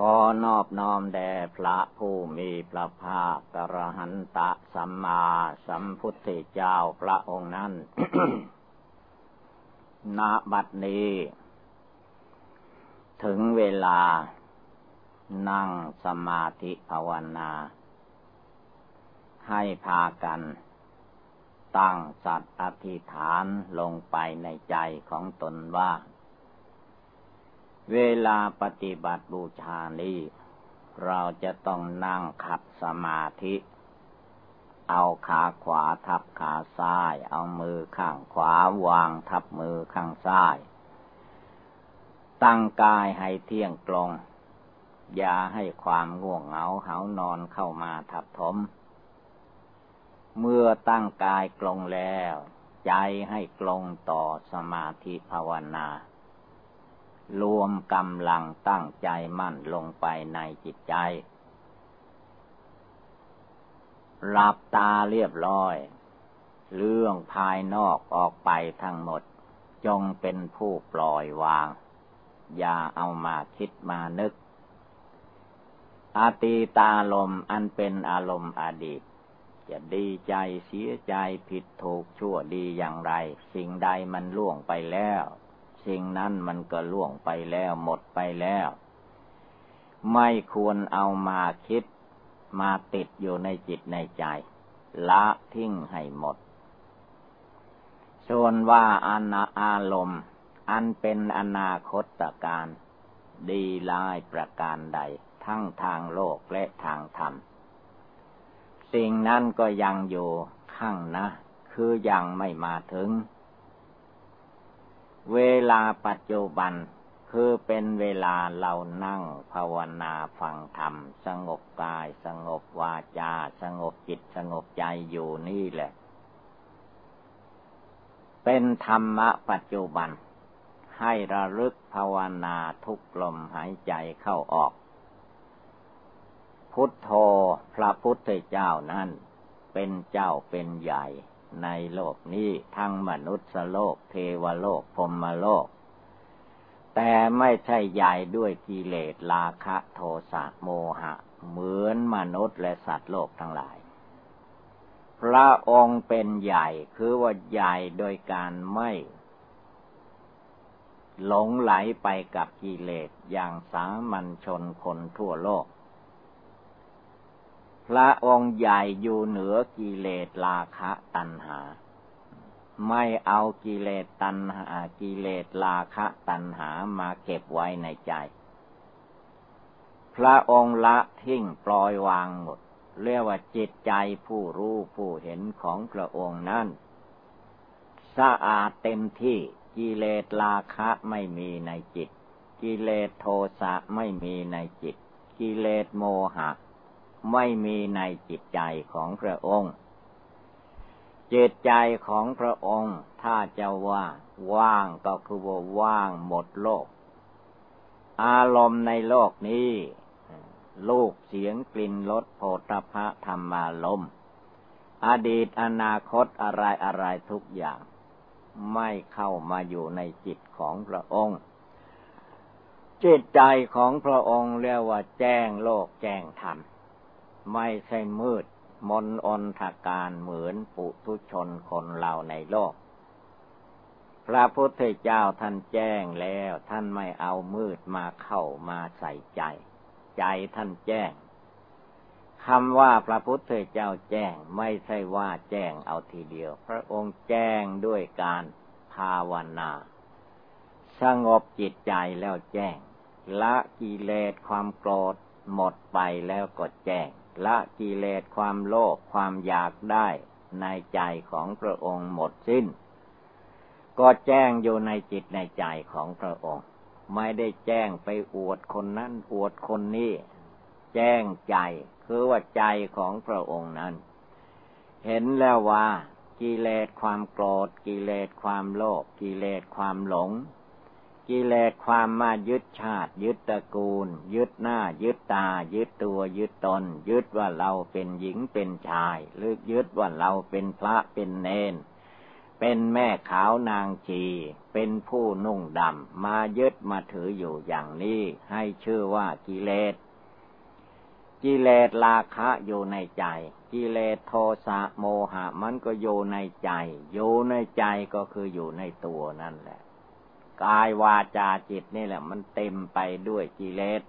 ขอนอบน้อมแด่พระผู้มีพระภาคกระหันตะสัมมาสัมพุทธเจ้าพระองค์นั้น ณ บัดนี้ ถึงเวลา นั่งสมาธิภาวนา ให้พากัน ตั้งสัตว์อธิษฐานลงไปในใจของตนว่า เวลาปฏิบัติบูชานี้เราจะต้องนั่งขัดสมาธิ เอาขาขวาทับขาซ้าย เอามือข้างขวาวางทับมือข้างซ้าย ตั้งกายให้เที่ยงตรง อย่าให้ความง่วงเหงาเหานอนเข้ามาทับถม เมื่อตั้งกายกลงแล้ว ใจให้กลงต่อสมาธิภาวนา รวมกำลังตั้งใจมั่นลงไปในจิตใจหลับตาเรียบร้อย เรื่องภายนอกออกไปทั้งหมด จงเป็นผู้ปล่อยวาง อย่าเอามาคิดมานึก อาตีตาลมอันเป็นอารมณ์อดีต จะดีใจเสียใจผิดถูกชั่วดีอย่างไร สิ่งใดมันล่วงไปแล้ว สิ่งนั้นมันก็ล่วงไปแล้วหมดไปแล้ว ไม่ควรเอามาคิดมาติดอยู่ในจิตในใจ ละทิ้งให้หมดส่วนว่าอานาอารมณ์ อันเป็นอนาคตการ ดีลายประการใด ทั้งทางโลกและทางธรรม สิ่งนั้นก็ยังอยู่ข้างนะ คือยังไม่มาถึง เวลาปัจจุบันคือเป็นเวลาเรานั่งภาวนาฟังธรรม สงบกาย สงบวาจา สงบจิตสงบใจอยู่นี่แหละ เป็นธรรมะปัจจุบัน ให้ระลึกภาวนาทุกลมหายใจเข้าออก พุทโธพระพุทธเจ้านั้นเป็นเจ้าเป็นใหญ่ ในโลกนี้ทั้งมนุษย์โลก เทวโลกพรมโลก แต่ไม่ใช่ใหญ่ด้วยกิเลสราคะโทสะโมหะ เหมือนมนุษย์และสัตว์โลกทั้งหลาย พระองค์เป็นใหญ่คือว่าใหญ่โดยการไม่หลงไหลไปกับกิเลสอย่างสามัญชนคนทั่วโลก พระองค์ใหญ่อยู่เหนือกิเลสราคะตัณหา ไม่เอากิเลสตัณหา กิเลสราคะตัณหามาเก็บไว้ในใจ พระองค์ละทิ้งปล่อยวางหมด เรียกว่าจิตใจผู้รู้ผู้เห็นของพระองค์นั้นสะอาดเต็มที่กิเลสราคะไม่มีในจิต กิเลสโทสะไม่มีในจิต กิเลสโมหะ ไม่มีในจิตใจของพระองค์ จิตใจของพระองค์ถ้าจะว่า ว่างก็คือว่าว่างหมดโลก อารมณ์ในโลกนี้ลูกเสียงกลิ่นรสโผฏฐะธรรมารมอดีตอนาคตอะไรอะไรทุกอย่าง ไม่เข้ามาอยู่ในจิตของพระองค์จิตใจของพระองค์เรียกว่าแจ้งโลกแจ้งธรรม ไม่ใช่มืด มนอนทาการเหมือนปุถุชนคนเราในโลก พระพุทธเจ้าท่านแจ้งแล้วท่านไม่เอามืดมาเข้ามาใส่ใจ ใจท่านแจ้งคำว่าพระพุทธเจ้าแจ้งไม่ใช่ว่าแจ้งเอาทีเดียว พระองค์แจ้งด้วยการภาวนา สงบจิตใจแล้วแจ้ง ละกิเลสความโกรธหมดไปแล้วก็แจ้ง ละกิเลสความโลภความอยากได้ในใจของพระองค์หมดสิ้น ก็แจ้งอยู่ในจิตในใจของพระองค์ ไม่ได้แจ้งไปอวดคนนั้นอวดคนนี้ แจ้งใจคือว่าใจของพระองค์นั้น เห็นแล้วว่ากิเลสความโกรธกิเลสความโลภกิเลสความหลง กิเลสความมายึดชาติ ยึดตระกูล ยึดหน้า ยึดตา ยึดตัว ยึดตน ยึดว่าเราเป็นหญิงเป็นชายหรือยึดว่าเราเป็นพระเป็นเนน เป็นแม่ขาวนางชี เป็นผู้นุ่งดำมายึดมาถืออยู่อย่างนี้ ให้ชื่อว่ากิเลสกิเลสราคะอยู่ในใจ กิเลสโทสะโมหะ มันก็อยู่ในใจ อยู่ในใจก็คืออยู่ในตัวนั่นแหละ กายวาจาจิตนี่แหละ มันเต็มไปด้วยกิเลส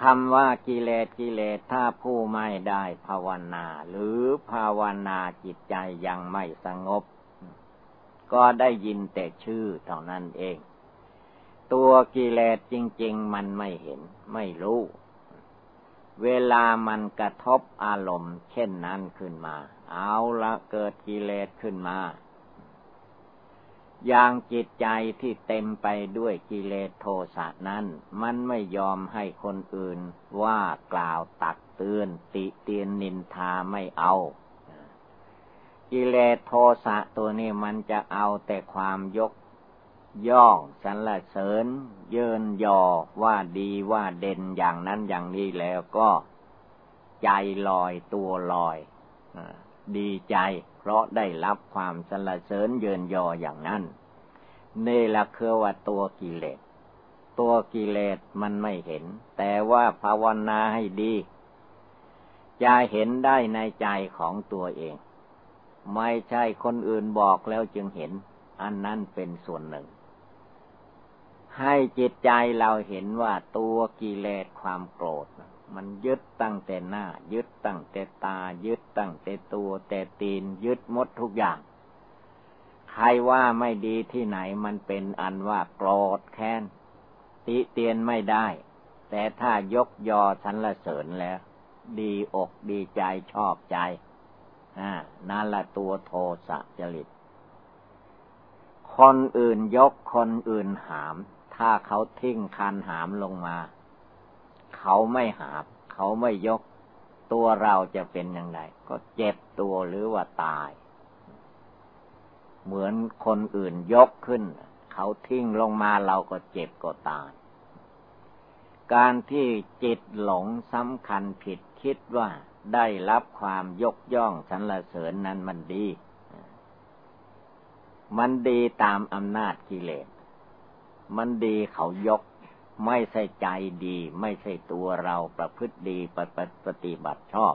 คำว่ากิเลสกิเลสถ้าผู้ไม่ได้ภาวนา หรือภาวนาจิตใจยังไม่สงบ ก็ได้ยินแต่ชื่อเท่านั้นเอง ตัวกิเลสจริง ๆ มันไม่เห็น ไม่รู้ เวลามันกระทบอารมณ์ เช่นนั้นขึ้นมา เอาละเกิดกิเลสขึ้นมา อย่างจิตใจที่เต็มไปด้วยกิเลสโทสะนั้น มันไม่ยอมให้คนอื่นว่ากล่าวตักเตือนติเตียนนินทาไม่เอา กิเลสโทสะตัวนี้มันจะเอาแต่ความยกย่องสรรเสริญ เยินยอว่าดีว่าเด่นอย่างนั้นอย่างนี้แล้วก็ ใจลอยตัวลอยดีใจ ราะได้รับความสรรเสริญเยินยออย่างนั้นนี่ละคือว่าตัวกิเลส ตัวกิเลสมันไม่เห็น แต่ว่าภาวนาให้ดีจะเห็นได้ในใจของตัวเอง ไม่ใช่คนอื่นบอกแล้วจึงเห็น อันนั้นเป็นส่วนหนึ่ง ให้จิตใจเราเห็นว่าตัวกิเลสความโกรธ มันยึดตั้งแต่หน้า ยึดตั้งแต่ตา ยึดตั้งแต่ตัว แต่ตีน ยึดมดทุกอย่าง ใครว่าไม่ดีที่ไหนมันเป็นอันว่าโกรธแค้นติเตียนไม่ได้ แต่ถ้ายกยอสรรเสริญแล้ว ดีอกดีใจชอบใจอ่านั่นละตัวโทสะจริต คนอื่นยกคนอื่นหาม ถ้าเขาทิ้งคันหามลงมา เขาไม่หาบ เขาไม่ยก ตัวเราจะเป็นอย่างไรก็เจ็บตัวหรือว่าตาย เหมือนคนอื่นยกขึ้น เขาทิ้งลงมาเราก็เจ็บก็ตาย การที่จิตหลงสำคัญผิดคิดว่าได้รับความยกย่องสรรเสริญนั้นมันดี มันดีตามอำนาจกิเลส มันดีเขายก ไม่ใช่ใจดี ไม่ใช่ตัวเราประพฤติดีปปฏิบัติชอบ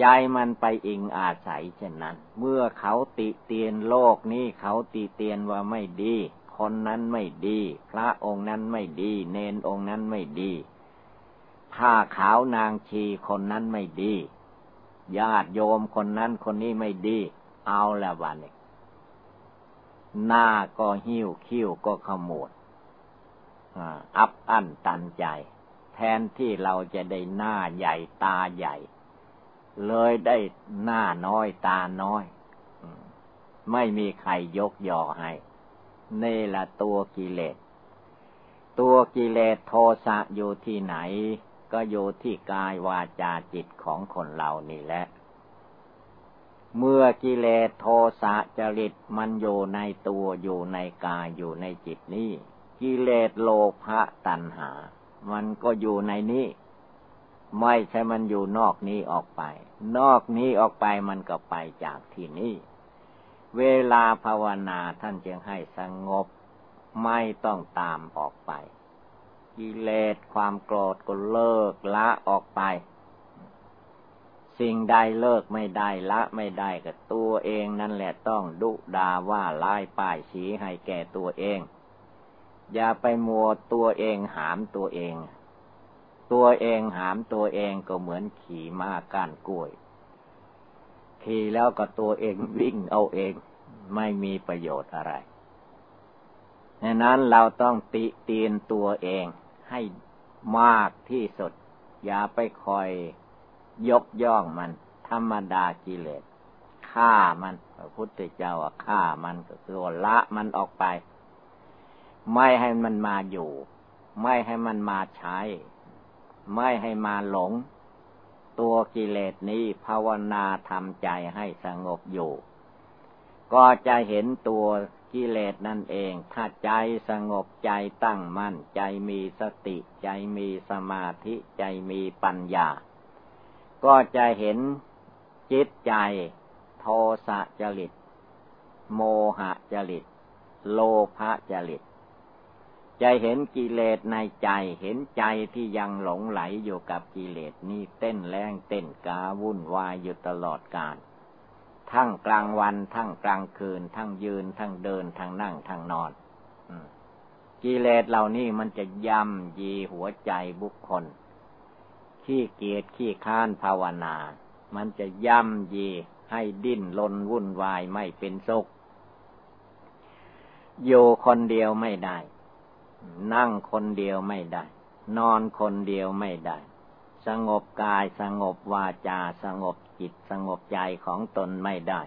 ใจมันไปอิงอาศัยเช่นนั้น เมื่อเขาติเตียนโลกนี้เขาติเตียนว่าไม่ดี คนนั้นไม่ดี พระองค์นั้นไม่ดี เนนองค์นั้นไม่ดีผ้าขาวนางชีคนนั้นไม่ดี ญาติโยมคนนั้นคนนี้ไม่ดี เอาละวันนี้หน้าก็หิ้วคิ้วก็ขมวด อับอั้นตันใจ แทนที่เราจะได้หน้าใหญ่ตาใหญ่ เลยได้หน้าน้อยตาน้อย ไม่มีใครยกย่อให้นี่ละตัวกิเลส ตัวกิเลสโทสะอยู่ที่ไหน ก็อยู่ที่กายวาจาจิตของคนเรานี่แหละเมื่อกิเลสโทสะจริตมันอยู่ในตัวอยู่ในกายอยู่ในจิตนี้ กิเลสโลภะตัณหา มันก็อยู่ในนี้ ไม่ใช่มันอยู่นอกนี้ออกไป นอกนี้ออกไปมันก็ไปจากที่นี้เวลาภาวนาท่านจึงให้สงบไม่ต้องตามออกไป กิเลสความโกรธก็เลิกละออกไป สิ่งใดเลิกไม่ได้ละไม่ได้กับตัวเองนั่นแหละต้องดุดาว่าลายป้ายสีให้แก่ตัวเอง อย่าไปมัวตัวเองหามตัวเอง ตัวเองหามตัวเองก็เหมือนขี่ม้าก้านกล้วย ขี่แล้วก็ตัวเองวิ่งเอาเอง ไม่มีประโยชน์อะไรดังนั้นเราต้องติเตียนตัวเองให้มากที่สุด อย่าไปคอยยกย่องมัน ธรรมดากิเลสฆ่ามันพระพุทธเจ้าฆ่ามันก็คือว่าละมันออกไป ไม่ให้มันมาอยู่ ไม่ให้มันมาใช้ ไม่ให้มาหลง ตัวกิเลสนี้ภาวนาทำใจให้สงบอยู่ ก็จะเห็นตัวกิเลสนั่นเอง ถ้าใจสงบใจตั้งมั่น ใจมีสติ ใจมีสมาธิใจมีปัญญา ก็จะเห็นจิตใจโทสะจริต โมหะจริต โลภะจริต จะเห็นกิเลสในใจ เห็นใจที่ยังหลงไหลอยู่กับกิเลสนี่เต้นแรงเต้นกาวุ่นวายอยู่ตลอดกาล ทั้งกลางวันทั้งกลางคืน ทั้งยืนทั้งเดินทั้งนั่งทั้งนอนกิเลสเหล่านี้มันจะย่ำยีหัวใจบุคคล ขี้เกียจขี้ค้านภาวนา มันจะย่ำยีให้ดิ้นลนวุ่นวายไม่เป็นสุข อยู่คนเดียวไม่ได้ นั่งคนเดียวไม่ได้ นอนคนเดียวไม่ได้ สงบกายสงบวาจาสงบจิตสงบใจของตนไม่ได้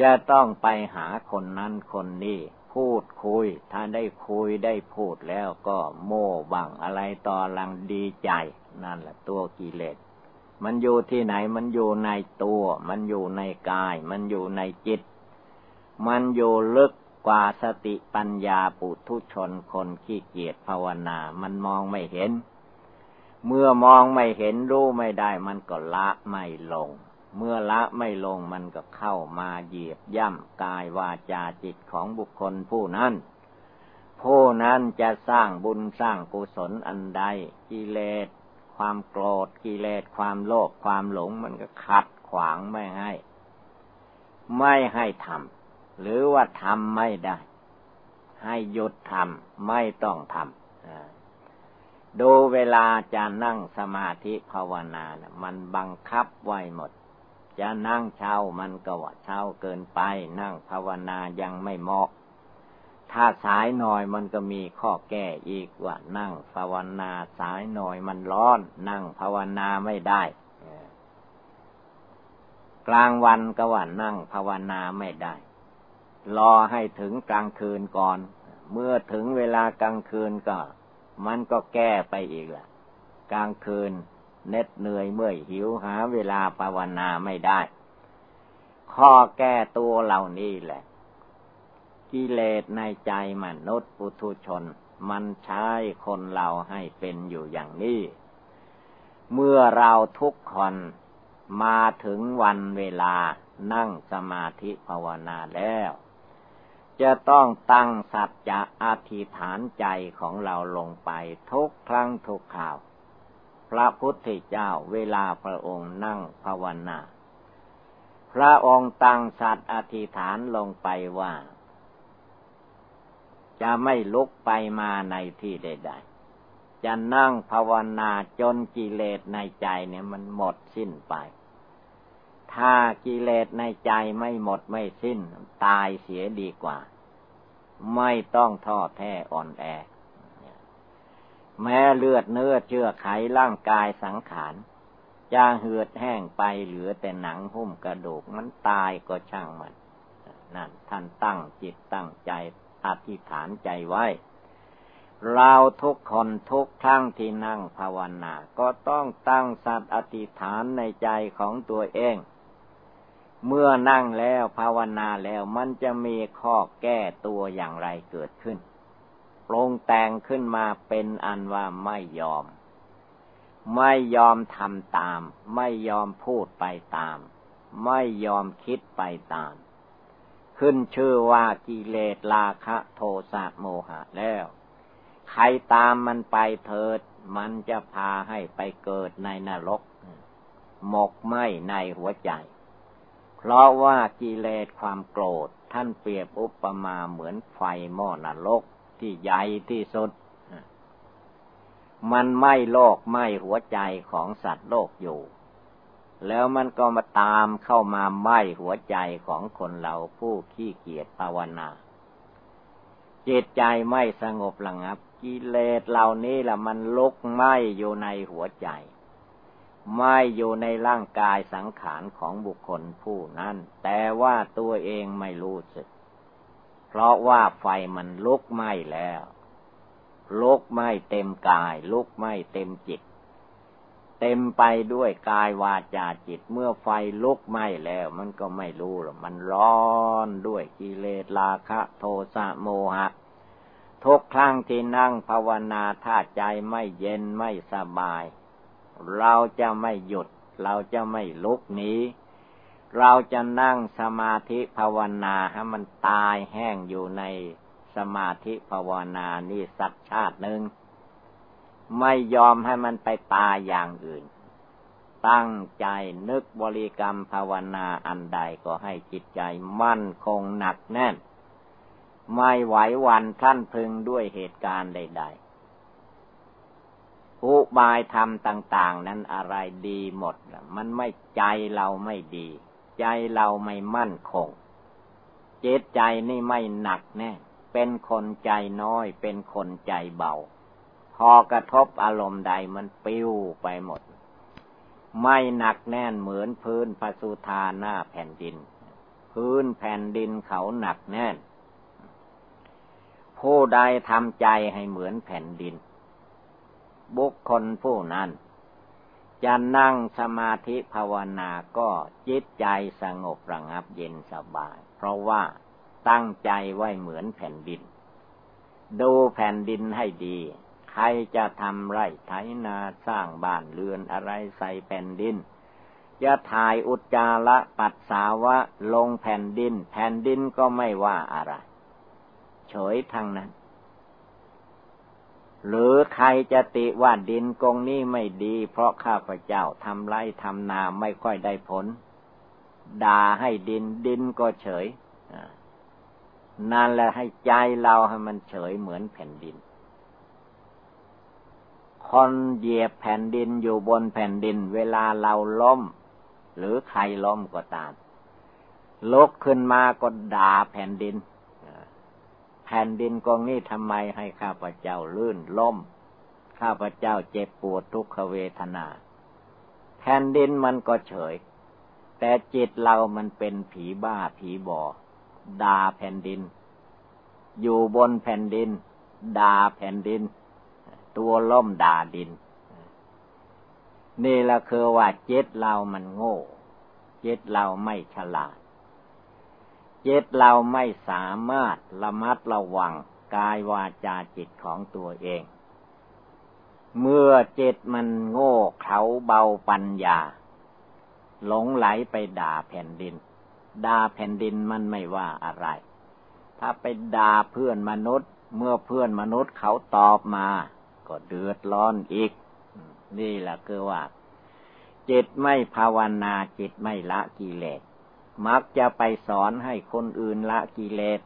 จะต้องไปหาคนนั้นคนนี้พูดคุย ถ้าได้คุยได้พูดแล้วก็โม่บังอะไรต่อลังดีใจ นั่นแหละตัวกิเลส มันอยู่ที่ไหนมันอยู่ในตัว มันอยู่ในกาย มันอยู่ในจิต มันอยู่ลึก กว่าสติปัญญาปุถุชนคนขี้เกียจภาวนา มันมองไม่เห็น เมื่อมองไม่เห็นรู้ไม่ได้ มันก็ละไม่ลง เมื่อละไม่ลงมันก็เข้ามาเหยียบย่ำกายวาจาจิตของบุคคลผู้นั้น ผู้นั้นจะสร้างบุญสร้างกุศลอันใดกิเลสความโกรธกิเลสความโลภความหลงมันก็ขัดขวางไม่ให้ ไม่ให้ทำ หรือว่าทำไม่ได้ ให้หยุดทำไม่ต้องทำดูเวลาจะนั่งสมาธิภาวนานะมันบังคับไว้หมด จะนั่งเช้ามันก็ว่าเช้าเกินไป นั่งภาวนายังไม่เหมาะถ้าสายหน่อยมันก็มีข้อแก้อีกว่านั่งภาวนาสายหน่อยมันร้อน นั่งภาวนาไม่ได้ กลางวันก็ว่านั่งภาวนาไม่ได้ รอให้ถึงกลางคืนก่อน เมื่อถึงเวลากลางคืนก็ มันก็แก้ไปอีกละกลางคืนเน็ดเหนื่อยเมื่อยหิวหาเวลาภาวนาไม่ได้ ข้อแก้ตัวเหล่านี้แหละ กิเลสในใจมนุษย์ปุถุชน มันใช้คนเราให้เป็นอยู่อย่างนี้ เมื่อเราทุกคนมาถึงวันเวลานั่งสมาธิภาวนาแล้ว จะต้องตั้งสัจจะอธิษฐานใจของเราลงไปทุกครั้งทุกข่าว พระพุทธเจ้าเวลาพระองค์นั่งภาวนา พระองค์ตั้งสัตว์อธิษฐานลงไปว่า จะไม่ลุกไปมาในที่ใดๆจะนั่งภาวนาจนกิเลสในใจเนี่ยมันหมดสิ้นไป ถ้ากิเลสในใจไม่หมดไม่สิ้น ตายเสียดีกว่า ไม่ต้องท้อแท้อ่อนแอ แม้เลือดเนื้อเชื่อไขร่างกายสังขารจะเหือดแห้งไปเหลือแต่หนังหุ้มกระดูกมันตายก็ช่างมันนั่นท่านตั้งจิตตั้งใจอธิษฐานใจไว้ เราทุกคนทุกทั้งที่นั่งภาวนา ก็ต้องตั้งสัตว์อธิษฐานในใจของตัวเอง เมื่อนั่งแล้วภาวนาแล้วมันจะมีข้อแก้ตัวอย่างไรเกิดขึ้นปรงแต่งขึ้นมาเป็นอันว่าไม่ยอม ไม่ยอมทำตาม ไม่ยอมพูดไปตาม ไม่ยอมคิดไปตาม ขึ้นชื่อว่ากิเลสราคะโทสะโมหะแล้ว ใครตามมันไปเถิด มันจะพาให้ไปเกิดในนรก หมกไหมในหัวใจ เพราะว่ากิเลสความโกรธท่านเปรียบอุปมาเหมือนไฟหม้อนรกที่ใหญ่ที่สุด มันไหม้โลกไหม้หัวใจของสัตว์โลกอยู่ แล้วมันก็มาตามเข้ามาไหม้หัวใจของคนเราผู้ขี้เกียจภาวนาจิตใจไม่สงบระงับ กิเลสเหล่านี้แหละมันลุกไหม้อยู่ในหัวใจ ไม่อยู่ในร่างกายสังขารของบุคคลผู้นั้น แต่ว่าตัวเองไม่รู้สึก เพราะว่าไฟมันลุกไหม้แล้วลุกไหม้เต็มกาย ลุกไหม้เต็มจิต เต็มไปด้วยกายวาจาจิต เมื่อไฟลุกไหม้แล้ว มันก็ไม่รู้หรอกมันร้อนด้วยกิเลสราคะ โทสะโมหะทุกครั้งที่นั่งภาวนาถ้าใจไม่เย็นไม่สบาย เราจะไม่หยุด เราจะไม่ลุกหนีเราจะนั่งสมาธิภาวนาให้มันตายแห้งอยู่ในสมาธิภาวนานี่สักชาติหนึ่งไม่ยอมให้มันไปตายอย่างอื่น ตั้งใจนึกบริกรรมภาวนาอันใดก็ให้จิตใจมั่นคงหนักแน่น ไม่ไหววันท่านพึงด้วยเหตุการณ์ใด ๆ อุบายธรรมต่าง ๆ นั้นอะไรดีหมด มันไม่ใจเราไม่ดี ใจเราไม่มั่นคง เจตใจนี่ไม่หนักแน่เป็นคนใจน้อย เป็นคนใจเบา พอกระทบอารมณ์ใดมันปิ้วไปหมด ไม่หนักแน่นเหมือนพื้นพระสุธาหน้าแผ่นดิน พื้นแผ่นดินเขาหนักแน่น ผู้ใดทำใจให้เหมือนแผ่นดิน บุคคลผู้นั้น จะนั่งสมาธิภาวนาก็จิตใจสงบระงับเย็นสบาย เพราะว่าตั้งใจไว้เหมือนแผ่นดิน ดูแผ่นดินให้ดี ใครจะทำไร่ไถนาสร้างบ้านเรือนอะไรใส่แผ่นดิน จะถ่ายอุจจาระปัสสาวะลงแผ่นดิน แผ่นดินก็ไม่ว่าอะไร เฉยทางนั้น หรือใครจะติว่าดินกองนี้ไม่ดี เพราะข้าพเจ้าทำไรทำนาไม่ค่อยได้ผล ด่าให้ดินดินก็เฉยนั่นแหละให้ใจเราให้มันเฉยเหมือนแผ่นดิน คนเหยียบแผ่นดินอยู่บนแผ่นดิน เวลาเราล้ม หรือใครล้มก็ตามลุกขึ้นมาก็ด่าแผ่นดิน แผ่นดินกองนี้ทำไมให้ข้าพเจ้าลื่นล้ม ข้าพเจ้าเจ็บปวดทุกขเวทนา แผ่นดินมันก็เฉย แต่จิตเรามันเป็นผีบ้าผีบอด่าแผ่นดิน อยู่บนแผ่นดินด่าแผ่นดิน ตัวล่มด่าดิน นี่ละคือว่าจ็ดเรามันโง่จ็ดเราไม่ฉลาด จ็ดเราไม่สามารถระมัดระวังกายวาจาจิตของตัวเอง เมื่อจ็ดมันโง่เขาเบาปัญญา หลงไหลไปด่าแผ่นดิน ด่าแผ่นดินมันไม่ว่าอะไร ถ้าไปด่าเพื่อนมนุษย์ เมื่อเพื่อนมนุษย์เขาตอบมา ก็เดือดร้อนอีก นี่แหละคือว่าจิตไม่ภาวนาจิตไม่ละกิเลส มักจะไปสอนให้คนอื่นละกิเลส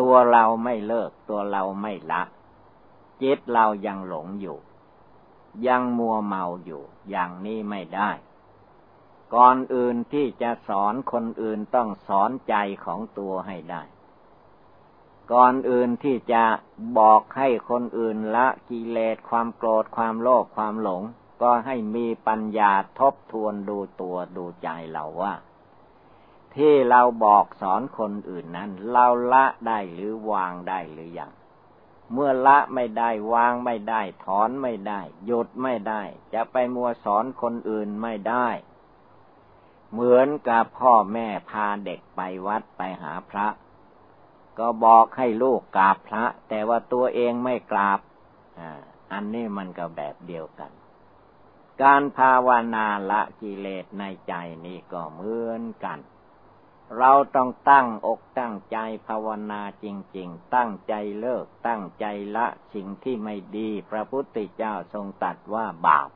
ตัวเราไม่เลิก ตัวเราไม่ละ จิตเรายังหลงอยู่ ยังมัวเมาอยู่ อย่างนี้ไม่ได้ ก่อนอื่นที่จะสอนคนอื่นต้องสอนใจของตัวให้ได้ ก่อนอื่นที่จะบอกให้คนอื่นละกิเลสความโกรธความโลภความหลงก็ให้มีปัญญาทบทวนดูตัวดูใจเราว่า ที่เราบอกสอนคนอื่นนั้น เราละได้หรือวางได้หรือยังเมื่อละไม่ได้วางไม่ได้ ถอนไม่ได้ หยุดไม่ได้ จะไปมัวสอนคนอื่นไม่ได้ เหมือนกับพ่อแม่พาเด็กไปวัดไปหาพระ ก็บอกให้ลูกกราบพระ แต่ว่าตัวเองไม่กราบอันนี้มันก็แบบเดียวกัน การภาวนาละกิเลสในใจนี่ก็เหมือนกัน เราต้องตั้งอกตั้งใจภาวนาจริง ๆ ตั้งใจเลิก ตั้งใจละสิ่งที่ไม่ดี พระพุทธเจ้าทรงตัดว่าบาป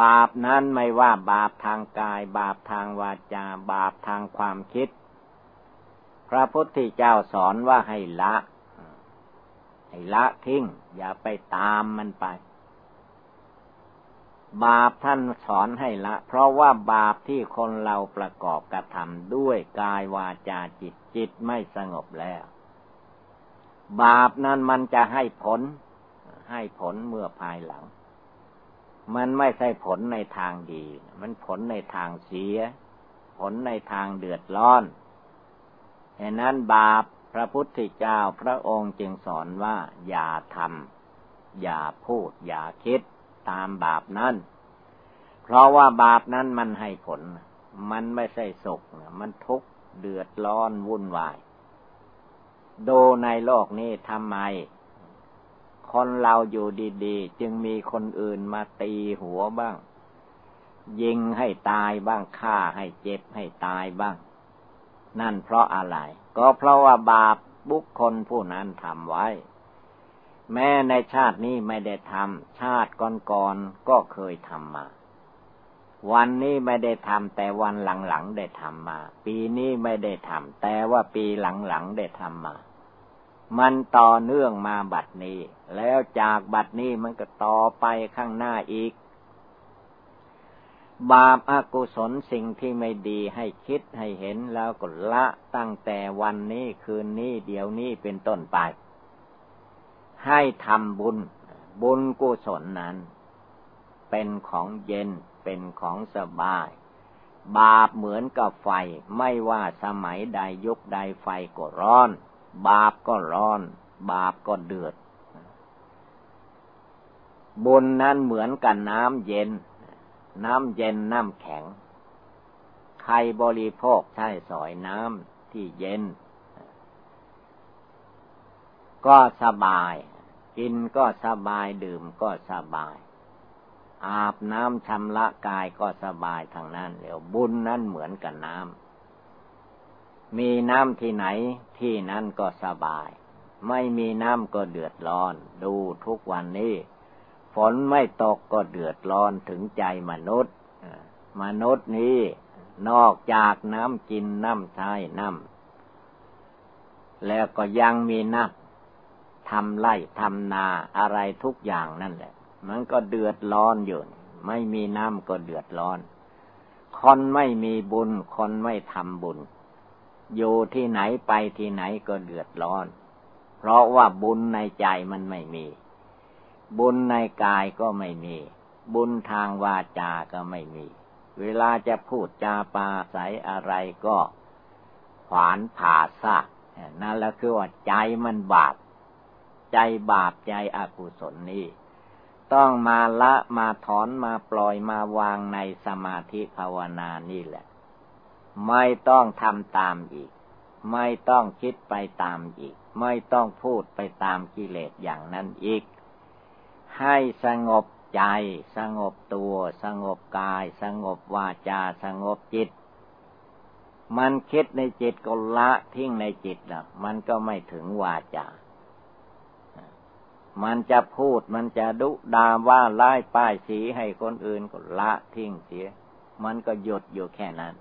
บาปนั้นไม่ว่าบาปทางกาย บาปทางวาจา บาปทางความคิด พระพุทธเจ้าสอนว่าให้ละ ให้ละทิ้ง อย่าไปตามมันไป บาปท่านสอนให้ละ เพราะว่าบาปที่คนเราประกอบกระทำด้วยกายวาจาจิตจิตไม่สงบแล้ว บาปนั้นมันจะให้ผล ให้ผลเมื่อภายหลัง มันไม่ใช่ผลในทางดี มันผลในทางเสีย ผลในทางเดือดร้อนฉะนั้นบาปพระพุทธเจ้าพระองค์จึงสอนว่า อย่าทำอย่าพูด อย่าคิด ตามบาปนั้น เพราะว่าบาปนั้นมันให้ผล มันไม่ใช่สุขมันทุกข์เดือดร้อนวุ่นวาย ดูในโลกนี้ทำไม คนเราอยู่ดีๆ จึงมีคนอื่นมาตีหัวบ้าง ยิงให้ตายบ้างฆ่าให้เจ็บให้ตายบ้าง นั่นเพราะอะไร ก็เพราะว่าบาปบุคคลผู้นั้นทำไว้ แม้ในชาตินี้ไม่ได้ทำชาติก่อนๆก็เคยทำมา วันนี้ไม่ได้ทำแต่วันหลังๆได้ทำมา ปีนี้ไม่ได้ทำแต่ว่าปีหลังๆได้ทำมา มันต่อเนื่องมาบัดนี้ แล้วจากบัดนี้มันก็ต่อไปข้างหน้าอีก บาปอากุศลสิ่งที่ไม่ดีให้คิดให้เห็นแล้วก็ละตั้งแต่วันนี้คืนนี้เดี๋ยวนี้เป็นต้นไป ให้ทำบุญ บุญกุศลนั้น เป็นของเย็นเป็นของสบาย บาปเหมือนกับไฟ ไม่ว่าสมัยใดยุคใดไฟก็ร้อน บาปก็ร้อน บาปก็เดือด บุญนั้นเหมือนกันน้ำเย็น น้ำเย็นน้ำแข็ง ใครบริโภคใช้สอยน้ำที่เย็น ก็สบาย กินก็สบายดื่มก็สบาย อาบน้ำชำระกายก็สบายทางนั้นเดี๋ยวบุญนั้นเหมือนกับน้ำมีน้ำที่ไหนที่นั่นก็สบาย ไม่มีน้ำก็เดือดร้อน ดูทุกวันนี้ ฝนไม่ตกก็เดือดร้อนถึงใจมนุษย์มนุษย์นี้นอกจากน้ำกินน้ำใช้น้ำแล้วก็ยังมีน้ำ ทำไร่ทำนาอะไรทุกอย่างนั่นแหละ มันก็เดือดร้อนอยู่ ไม่มีน้ำก็เดือดร้อน คนไม่มีบุญ คนไม่ทำบุญ อยู่ที่ไหนไปที่ไหนก็เดือดร้อน เพราะว่าบุญในใจมันไม่มี บุญในกายก็ไม่มี บุญทางวาจาก็ไม่มี เวลาจะพูดจาปาใสอะไรก็ขวานผ่าซากนั่นแหละคือว่าใจมันบาป ใจบาปใจอกุศลนี้ ต้องมาละมาถอนมาปล่อยมาวางในสมาธิภาวนานี่แหละ ไม่ต้องทำตามอีก ไม่ต้องคิดไปตามอีก ไม่ต้องพูดไปตามกิเลสอย่างนั้นอีก ให้สงบใจสงบตัวสงบกาย สงบวาจาสงบจิต มันคิดในจิตก็ละทิ้งในจิตล้วมันก็ไม่ถึงวาจา มันจะพูดมันจะดุดาว่าไล่ป้ายสีให้คนอื่นก็ละทิ้งเสีย มันก็หยุดอยู่แค่นั้น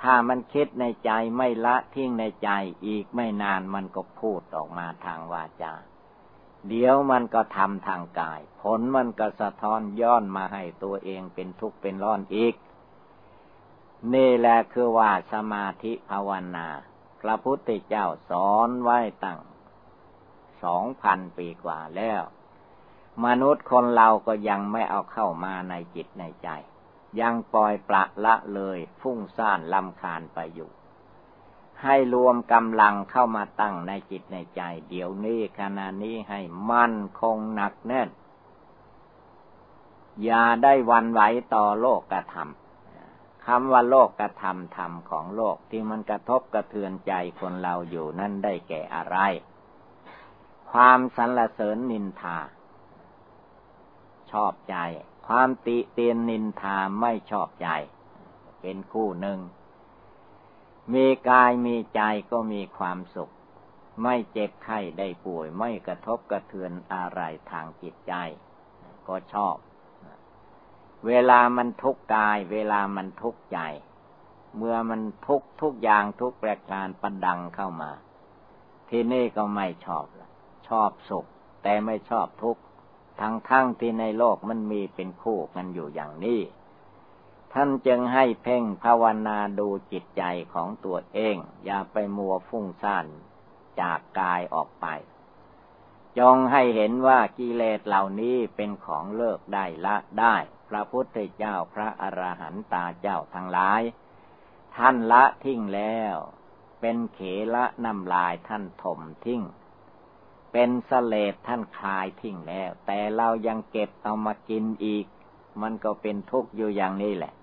ถ้ามันคิดในใจไม่ละทิ้งในใจอีกไม่นานมันก็พูดออกมาทางวาจา เดี๋ยวมันก็ทำทางกาย ผลมันก็สะท้อนย้อนมาให้ตัวเองเป็นทุกข์เป็นร้อนอีก นี่แหละคือว่าสมาธิภาวนา พระพุทธเจ้าสอนไว้ตั้ง สองพันปีกว่าแล้ว มนุษย์คนเราก็ยังไม่เอาเข้ามาในจิตในใจ ยังปล่อยปละละเลยฟุ้งซ่านลำคาญไปอยู่ ให้รวมกำลังเข้ามาตั้งในจิตในใจ เดี๋ยวนี้ขณะนี้ให้มั่นคงหนักแน่น อย่าได้วันไหวต่อโลกกระทำคำว่าโลกกระทำธรรมของโลกที่มันกระทบกระเทือนใจคนเราอยู่นั่นได้แก่อะไร ความสรรเสริญนินทา ชอบใจ ความติเตียนนินทาไม่ชอบใจ เป็นคู่หนึ่ง มีกายมีใจก็มีความสุข ไม่เจ็บไข้ได้ป่วยไม่กระทบกระเทือนอะไรทางจิตใจ ก็ชอบ เวลามันทุกกาย เวลามันทุกใจ เมื่อมันทุกทุกอย่างทุกประการประดังเข้ามา ที่นี่ก็ไม่ชอบ ชอบสุข แต่ไม่ชอบทุกข์ทั้งทั้งที่ในโลกมันมีเป็นคู่กันอยู่อย่างนี้ ท่านจึงให้เพ่งภาวนาดูจิตใจของตัวเอง อย่าไปมัวฟุ้งซ่านจากกายออกไป จงให้เห็นว่ากิเลสเหล่านี้เป็นของเลิกได้ละได้ พระพุทธเจ้าพระอรหันตาเจ้าทั้งหลาย ท่านละทิ้งแล้ว เป็นเขละนำลายท่านถมทิ้ง เป็นสเลดท่านคลายทิ้งแล้ว แต่เรายังเก็บเอามากินอีก มันก็เป็นทุกข์อยู่อย่างนี้แหละ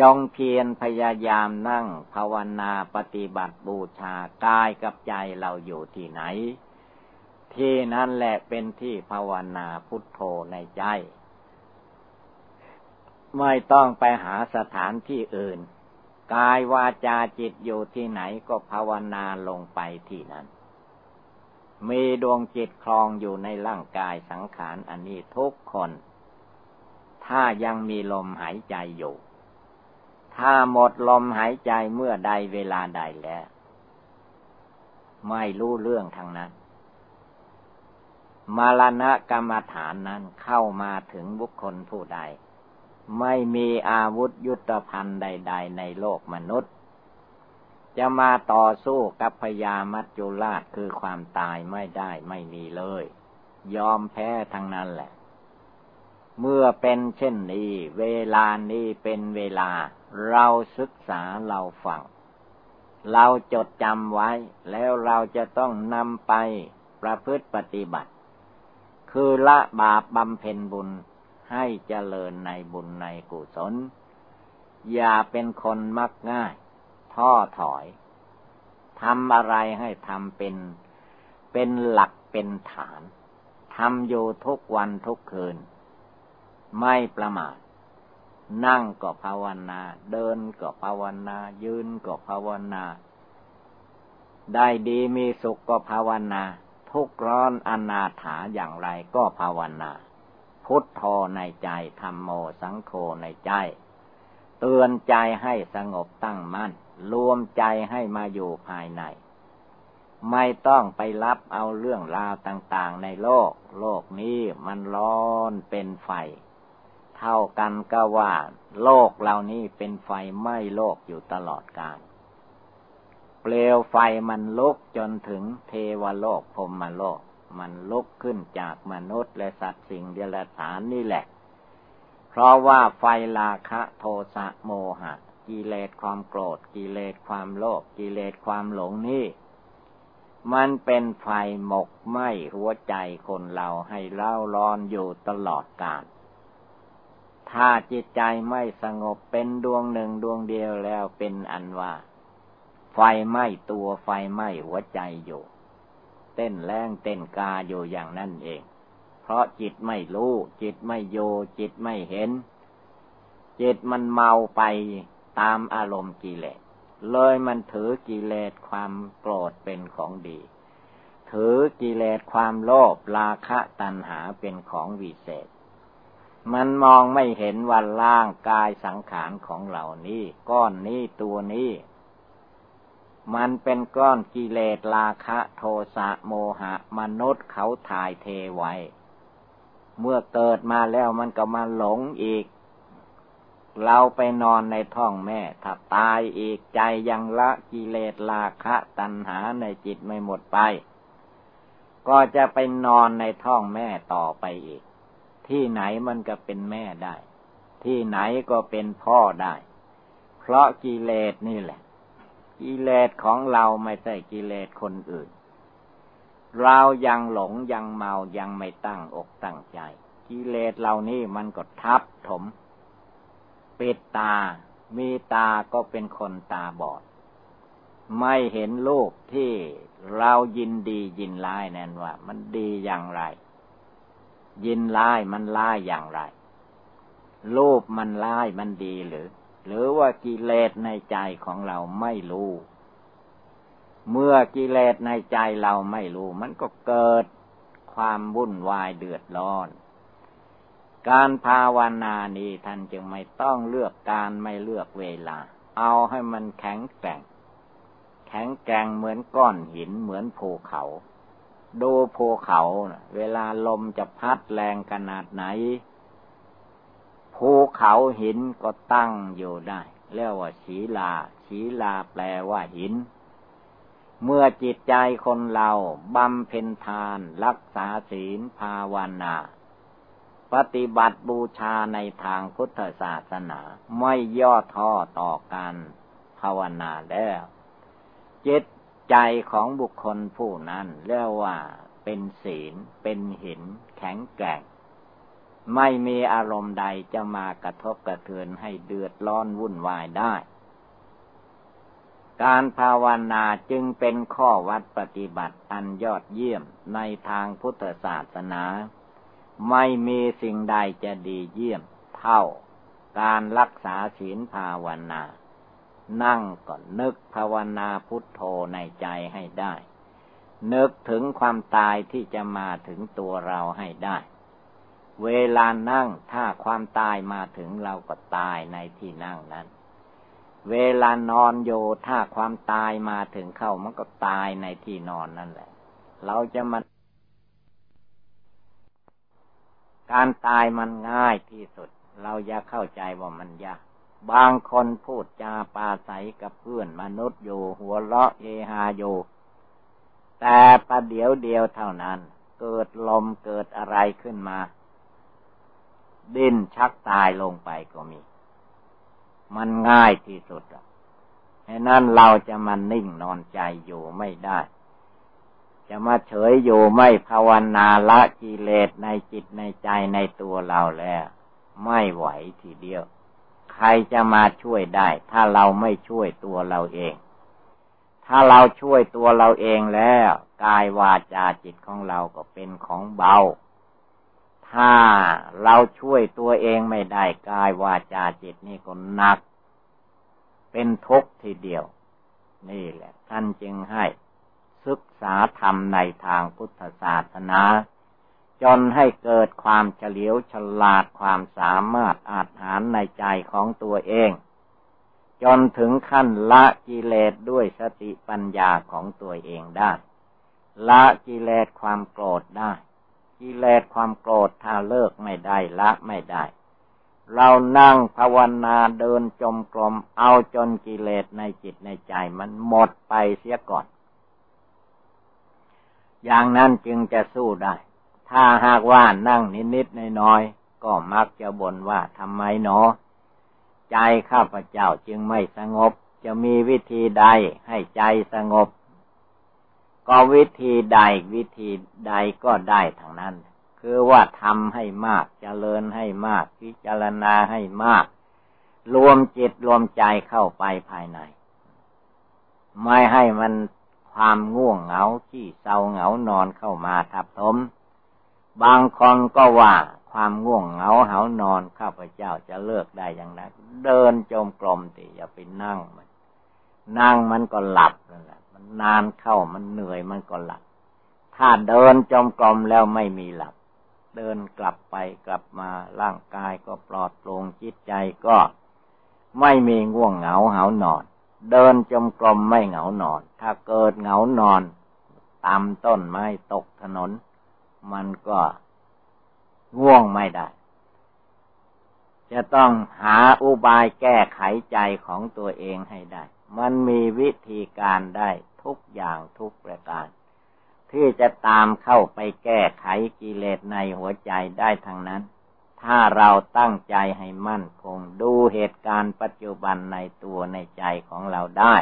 จงเพียรพยายามนั่งภาวนาปฏิบัติบูชากายกับใจเราอยู่ที่ไหน ที่นั่นแหละเป็นที่ภาวนาพุทโธในใจ ไม่ต้องไปหาสถานที่อื่น กายวาจาจิตอยู่ที่ไหนก็ภาวนาลงไปที่นั้น มีดวงจิตคลองอยู่ในร่างกายสังขารอันนี้ทุกคน ถ้ายังมีลมหายใจอยู่ ถ้าหมดลมหายใจเมื่อใดเวลาใดแล้ว ไม่รู้เรื่องทางนั้น มาลณะกรรมฐานนั้นเข้ามาถึงบุคคลผู้ใด ไม่มีอาวุธยุทธภัณฑ์ใด ๆ ในโลกมนุษย์ จะมาต่อสู้กับพญามัจจุราชคือความตายไม่ได้ไม่มีเลย ยอมแพ้ทั้งนั้นแหละ เมื่อเป็นเช่นนี้ เวลานี้เป็นเวลา เราศึกษาเราฟัง เราจดจำไว้ แล้วเราจะต้องนำไปประพฤติปฏิบัติ คือละบาปบำเพ็ญบุญให้เจริญในบุญในกุศล อย่าเป็นคนมักง่าย ท้อถอยทำอะไรให้ทำเป็น เป็นหลักเป็นฐานทำอยู่ทุกวันทุกคืน ไม่ประมาทนั่งก็ภาวนา เดินก็ภาวนา ยืนก็ภาวนา ได้ดีมีสุขก็ภาวนา ทุกร้อนอนาถาอย่างไรก็ภาวนา พุทโธในใจธรรมโมสังโฆในใจ เตือนใจให้สงบตั้งมั่น รวมใจให้มาอยู่ภายใน ไม่ต้องไปรับเอาเรื่องราวต่างๆในโลก โลกนี้มันร้อนเป็นไฟ เท่ากันก็ว่า โลกเหล่านี้เป็นไฟไหม้โลกอยู่ตลอดกาลเปลวไฟมันลุกจนถึงเทวโลกพรมโลก มันลุกขึ้นจากมนุษย์และสัตว์สิ่งเดรัจฉานนี่แหละ เพราะว่าไฟราคะโทสะโมหะ กิเลสความโกรธ กิเลสความโลภกิเลสความหลงนี่ มันเป็นไฟหมกไหม้หัวใจคนเราให้เล่าร้อนอยู่ตลอดกาลถ้าจิตใจไม่สงบเป็นดวงหนึ่งดวงเดียวแล้วเป็นอันว่า ไฟไหม้ตัวไฟไหม้หัวใจอยู่ เต้นแรงเต้นกาอยู่อย่างนั่นเอง เพราะจิตไม่รู้ จิตไม่โย จิตไม่เห็น จิตมันเมาไป ตามอารมณ์กิเลส เลยมันถือกิเลสความโกรธเป็นของดี ถือกิเลสความโลภราคะตัณหาเป็นของวิเศษ มันมองไม่เห็นว่าร่างกายสังขารของเหล่านี้ ก้อนนี้ตัวนี้ มันเป็นก้อนกิเลสราคะโทสะโมหะ มนุษย์เขาถ่ายเทไว้ เมื่อเกิดมาแล้วมันก็มาหลงอีก เราไปนอนในท้องแม่ ถ้าตายอีกใจยังละกิเลสราคะตัณหาในจิตไม่หมดไป ก็จะไปนอนในท้องแม่ต่อไปอีก ที่ไหนมันก็เป็นแม่ได้ ที่ไหนก็เป็นพ่อได้ เพราะกิเลสนี่แหละ กิเลสของเราไม่ใช่กิเลสคนอื่น เรายังหลงยังเมายังไม่ตั้งอกตั้งใจ กิเลสเหล่านี้มันก็ทับถม ปิดตา มีตาก็เป็นคนตาบอด ไม่เห็นลูกที่เรายินดียินร้ายนั่นว่า มันดีอย่างไร ยินร้ายมันร้ายอย่างไรรูปมันร้ายมันดีหรือ หรือว่ากิเลสในใจของเราไม่รู้ เมื่อกิเลสในใจเราไม่รู้ มันก็เกิดความวุ่นวายเดือดร้อน การภาวนานี้ท่านจึงไม่ต้องเลือกการไม่เลือกเวลา เอาให้มันแข็งแกร่ง แข็งแกร่งเหมือนก้อนหินเหมือนภูเขา ดูภูเขาเวลาลมจะพัดแรงขนาดไหนภูเขาหินก็ตั้งอยู่ได้เรียกว่าศีลาศีลาแปลว่าหิน เมื่อจิตใจคนเราบำเพ็ญทาน รักษาศีลภาวนา ปฏิบัติบูชาในทางพุทธศาสนา ไม่ย่อท้อต่อการภาวนาแล้วจิตใจของบุคคลผู้นั้นเรียกว่าเป็นศีล เป็นหิน แข็งแกร่ง ไม่มีอารมณ์ใดจะมากระทบกระเทือนให้เดือดร้อนวุ่นวายได้ การภาวนาจึงเป็นข้อวัดปฏิบัติอันยอดเยี่ยมในทางพุทธศาสนา ไม่มีสิ่งใดจะดีเยี่ยม เท่าการรักษาศีลภาวนา นั่งก็นึกภาวนาพุทโธในใจให้ได้ นึกถึงความตายที่จะมาถึงตัวเราให้ได้ เวลานั่งถ้าความตายมาถึงเราก็ตายในที่นั่งนั้น เวลานอนโยถ้าความตายมาถึงเข้ามันก็ตายในที่นอนนั่นแหละ เราจะมา การตายมันง่ายที่สุด เราอย่าเข้าใจว่ามันยากบางคนพูดจาปาใสกับเพื่อนมนุษย์อยู่หัวเราะเฮฮาอยู่ แต่ประเดี๋ยวเดียวเท่านั้น เกิดลมเกิดอะไรขึ้นมา ดิ้นชักตายลงไปก็มี มันง่ายที่สุดฉะนั้นเราจะมานิ่งนอนใจอยู่ไม่ได้ จะมาเฉยอยู่ไม่ภาวนาละกิเลสในจิตในใจในตัวเราแล้ว ไม่ไหวทีเดียว ใครจะมาช่วยได้ ถ้าเราไม่ช่วยตัวเราเอง ถ้าเราช่วยตัวเราเองแล้วกายวาจาจิตของเราก็เป็นของเบา ถ้าเราช่วยตัวเองไม่ได้กายวาจาจิตนี่ก็หนัก เป็นทุกข์ทีเดียว นี่แหละ ท่านจึงให้ ศึกษาธรรมในทางพุทธศาสนา จนให้เกิดความเฉลียวฉลาดความสามารถอาจหารในใจของตัวเอง จนถึงขั้นละกิเลสด้วยสติปัญญาของตัวเองได้ ละกิเลสความโกรธได้กิเลสความโกรธถ้าเลิกไม่ได้ละไม่ได้ เรานั่งภาวนาเดินจมกรมเอาจนกิเลสในจิตในใจมันหมดไปเสียก่อน อย่างนั้นจึงจะสู้ได้ ถ้าหากว่านั่งนิดๆน้อยๆก็มักจะบ่นว่าทำไมเนาะใจข้าพเจ้าจึงไม่สงบ จะมีวิธีใดให้ใจสงบ ก็วิธีใดวิธีใดก็ได้ทั้งนั้น คือว่าทำให้มากจเจริญให้มาก พิจารณาให้มาก รวมจิตรวมใจเข้าไปภายใน ไม่ให้มัน ความง่วงเหงาขี้เศร้าเหงานอนเข้ามาทับถม บางคนก็ว่าความง่วงเหงาเหานอนข้าพเจ้าจะเลิกได้อย่างไรเดินจมกลมติอย่าไปนั่งมัน นั่งมันก็หลับนั่นแหละมันนานเข้ามันเหนื่อยมันก็หลับ ถ้าเดินจมกลมแล้วไม่มีหลับ เดินกลับไปกลับมาร่างกายก็ปลอดโปร่งจิตใจก็ไม่มีง่วงเหงาเหานอน เดินจมกลมไม่เหงานอน ถ้าเกิดเหงานอน ตามต้นไม้ตกถนน มันก็ง่วงไม่ได้ จะต้องหาอุบายแก้ไขใจของตัวเองให้ได้ มันมีวิธีการได้ทุกอย่างทุกประการ ที่จะตามเข้าไปแก้ไขกิเลสในหัวใจได้ทั้งนั้น ถ้าเราตั้งใจให้มั่นคง ดูเหตุการณ์ปัจจุบันในตัวในใจของเราได้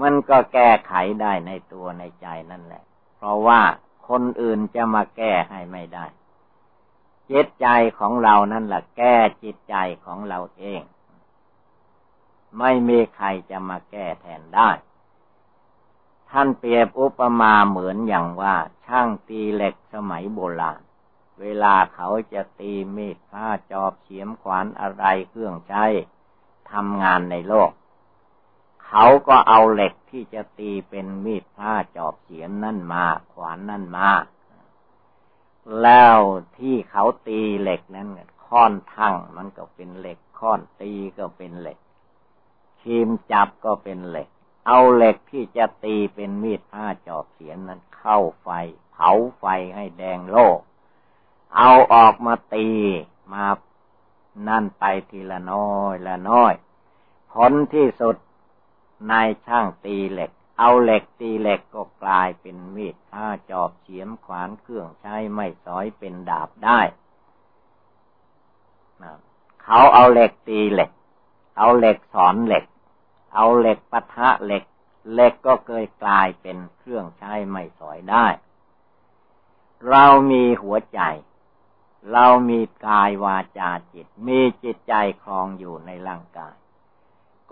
มันก็แก้ไขได้ในตัวในใจนั่นแหละ เพราะว่าคนอื่นจะมาแก้ให้ไม่ได้จิตใจของเรานั่นแหละแก้จิตใจของเราเอง ไม่มีใครจะมาแก้แทนได้ ท่านเปรียบอุปมาเหมือนอย่างว่า ช่างตีเหล็กสมัยโบราณ เวลาเขาจะตีมีดผ้าจอบเฉียมขวานอะไรเครื่องใช้ทำงานในโลก เขาก็เอาเหล็กที่จะตีเป็นมีดผ้าจอบเสียมนั่นมา ขวานนั่นมา แล้วที่เขาตีเหล็กนั้นค้อนทั้งมันก็เป็นเหล็กค้อนตีก็เป็นเหล็กคีมจับก็เป็นเหล็ก เอาเหล็กที่จะตีเป็นมีดผ้าจอบเสียมนั้นเข้าไฟ เผาไฟให้แดงโลก เอาออกมาตีมานั่นไปทีละน้อยละน้อย ผลที่สุดนายช่างตีเหล็ก เอาเหล็กตีเหล็กก็กลายเป็นมีดผ้าจอบเฉียมขวานเครื่องใช้ไม่สอยเป็นดาบได้ เขาเอาเหล็กตีเหล็ก เอาเหล็กสอนเหล็ก เอาเหล็กปะทะเหล็ก เหล็กก็เคยกลายเป็นเครื่องใช้ไม่สอยได้ เรามีหัวใจ เรามีกายวาจาจิต มีจิตใจคลองอยู่ในร่างกาย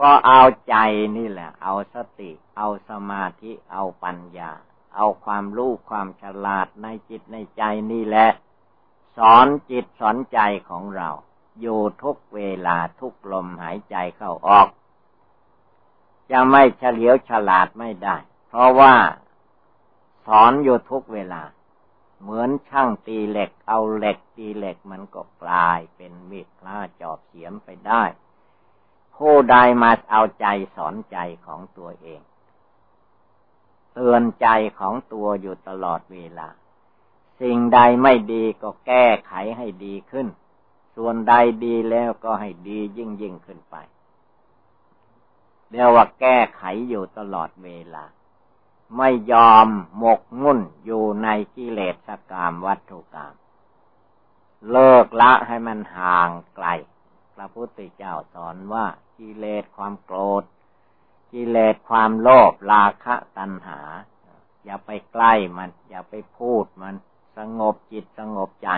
ก็เอาใจนี่แหละ เอาสติ เอาสมาธิ เอาปัญญา เอาความรู้ความฉลาดในจิตในใจนี่แหละ สอนจิตสอนใจของเรา อยู่ทุกเวลาทุกลมหายใจเข้าออก จะไม่เฉลียวฉลาดไม่ได้ เพราะว่าสอนอยู่ทุกเวลา เหมือนช่างตีเหล็ก เอาเหล็กตีเหล็กมันก็กลายเป็นมีดพลาจอบเสียมไปได้ ผู้ใดมาเอาใจสอนใจของตัวเอง เตือนใจของตัวอยู่ตลอดเวลา สิ่งใดไม่ดีก็แก้ไขให้ดีขึ้น ส่วนใดดีแล้วก็ให้ดียิ่งยิ่งขึ้นไปเรียกว่าแก้ไขอยู่ตลอดเวลา ไม่ยอมหมกมุ่นอยู่ในกิเลสกรรมวัตถุกรรมเลิกละให้มันห่างไกล พระพุทธเจ้าสอนว่ากิเลสความโกรธ กิเลสความโลภราคะตัณหา อย่าไปใกล้มัน อย่าไปพูดมัน สงบจิตสงบใจ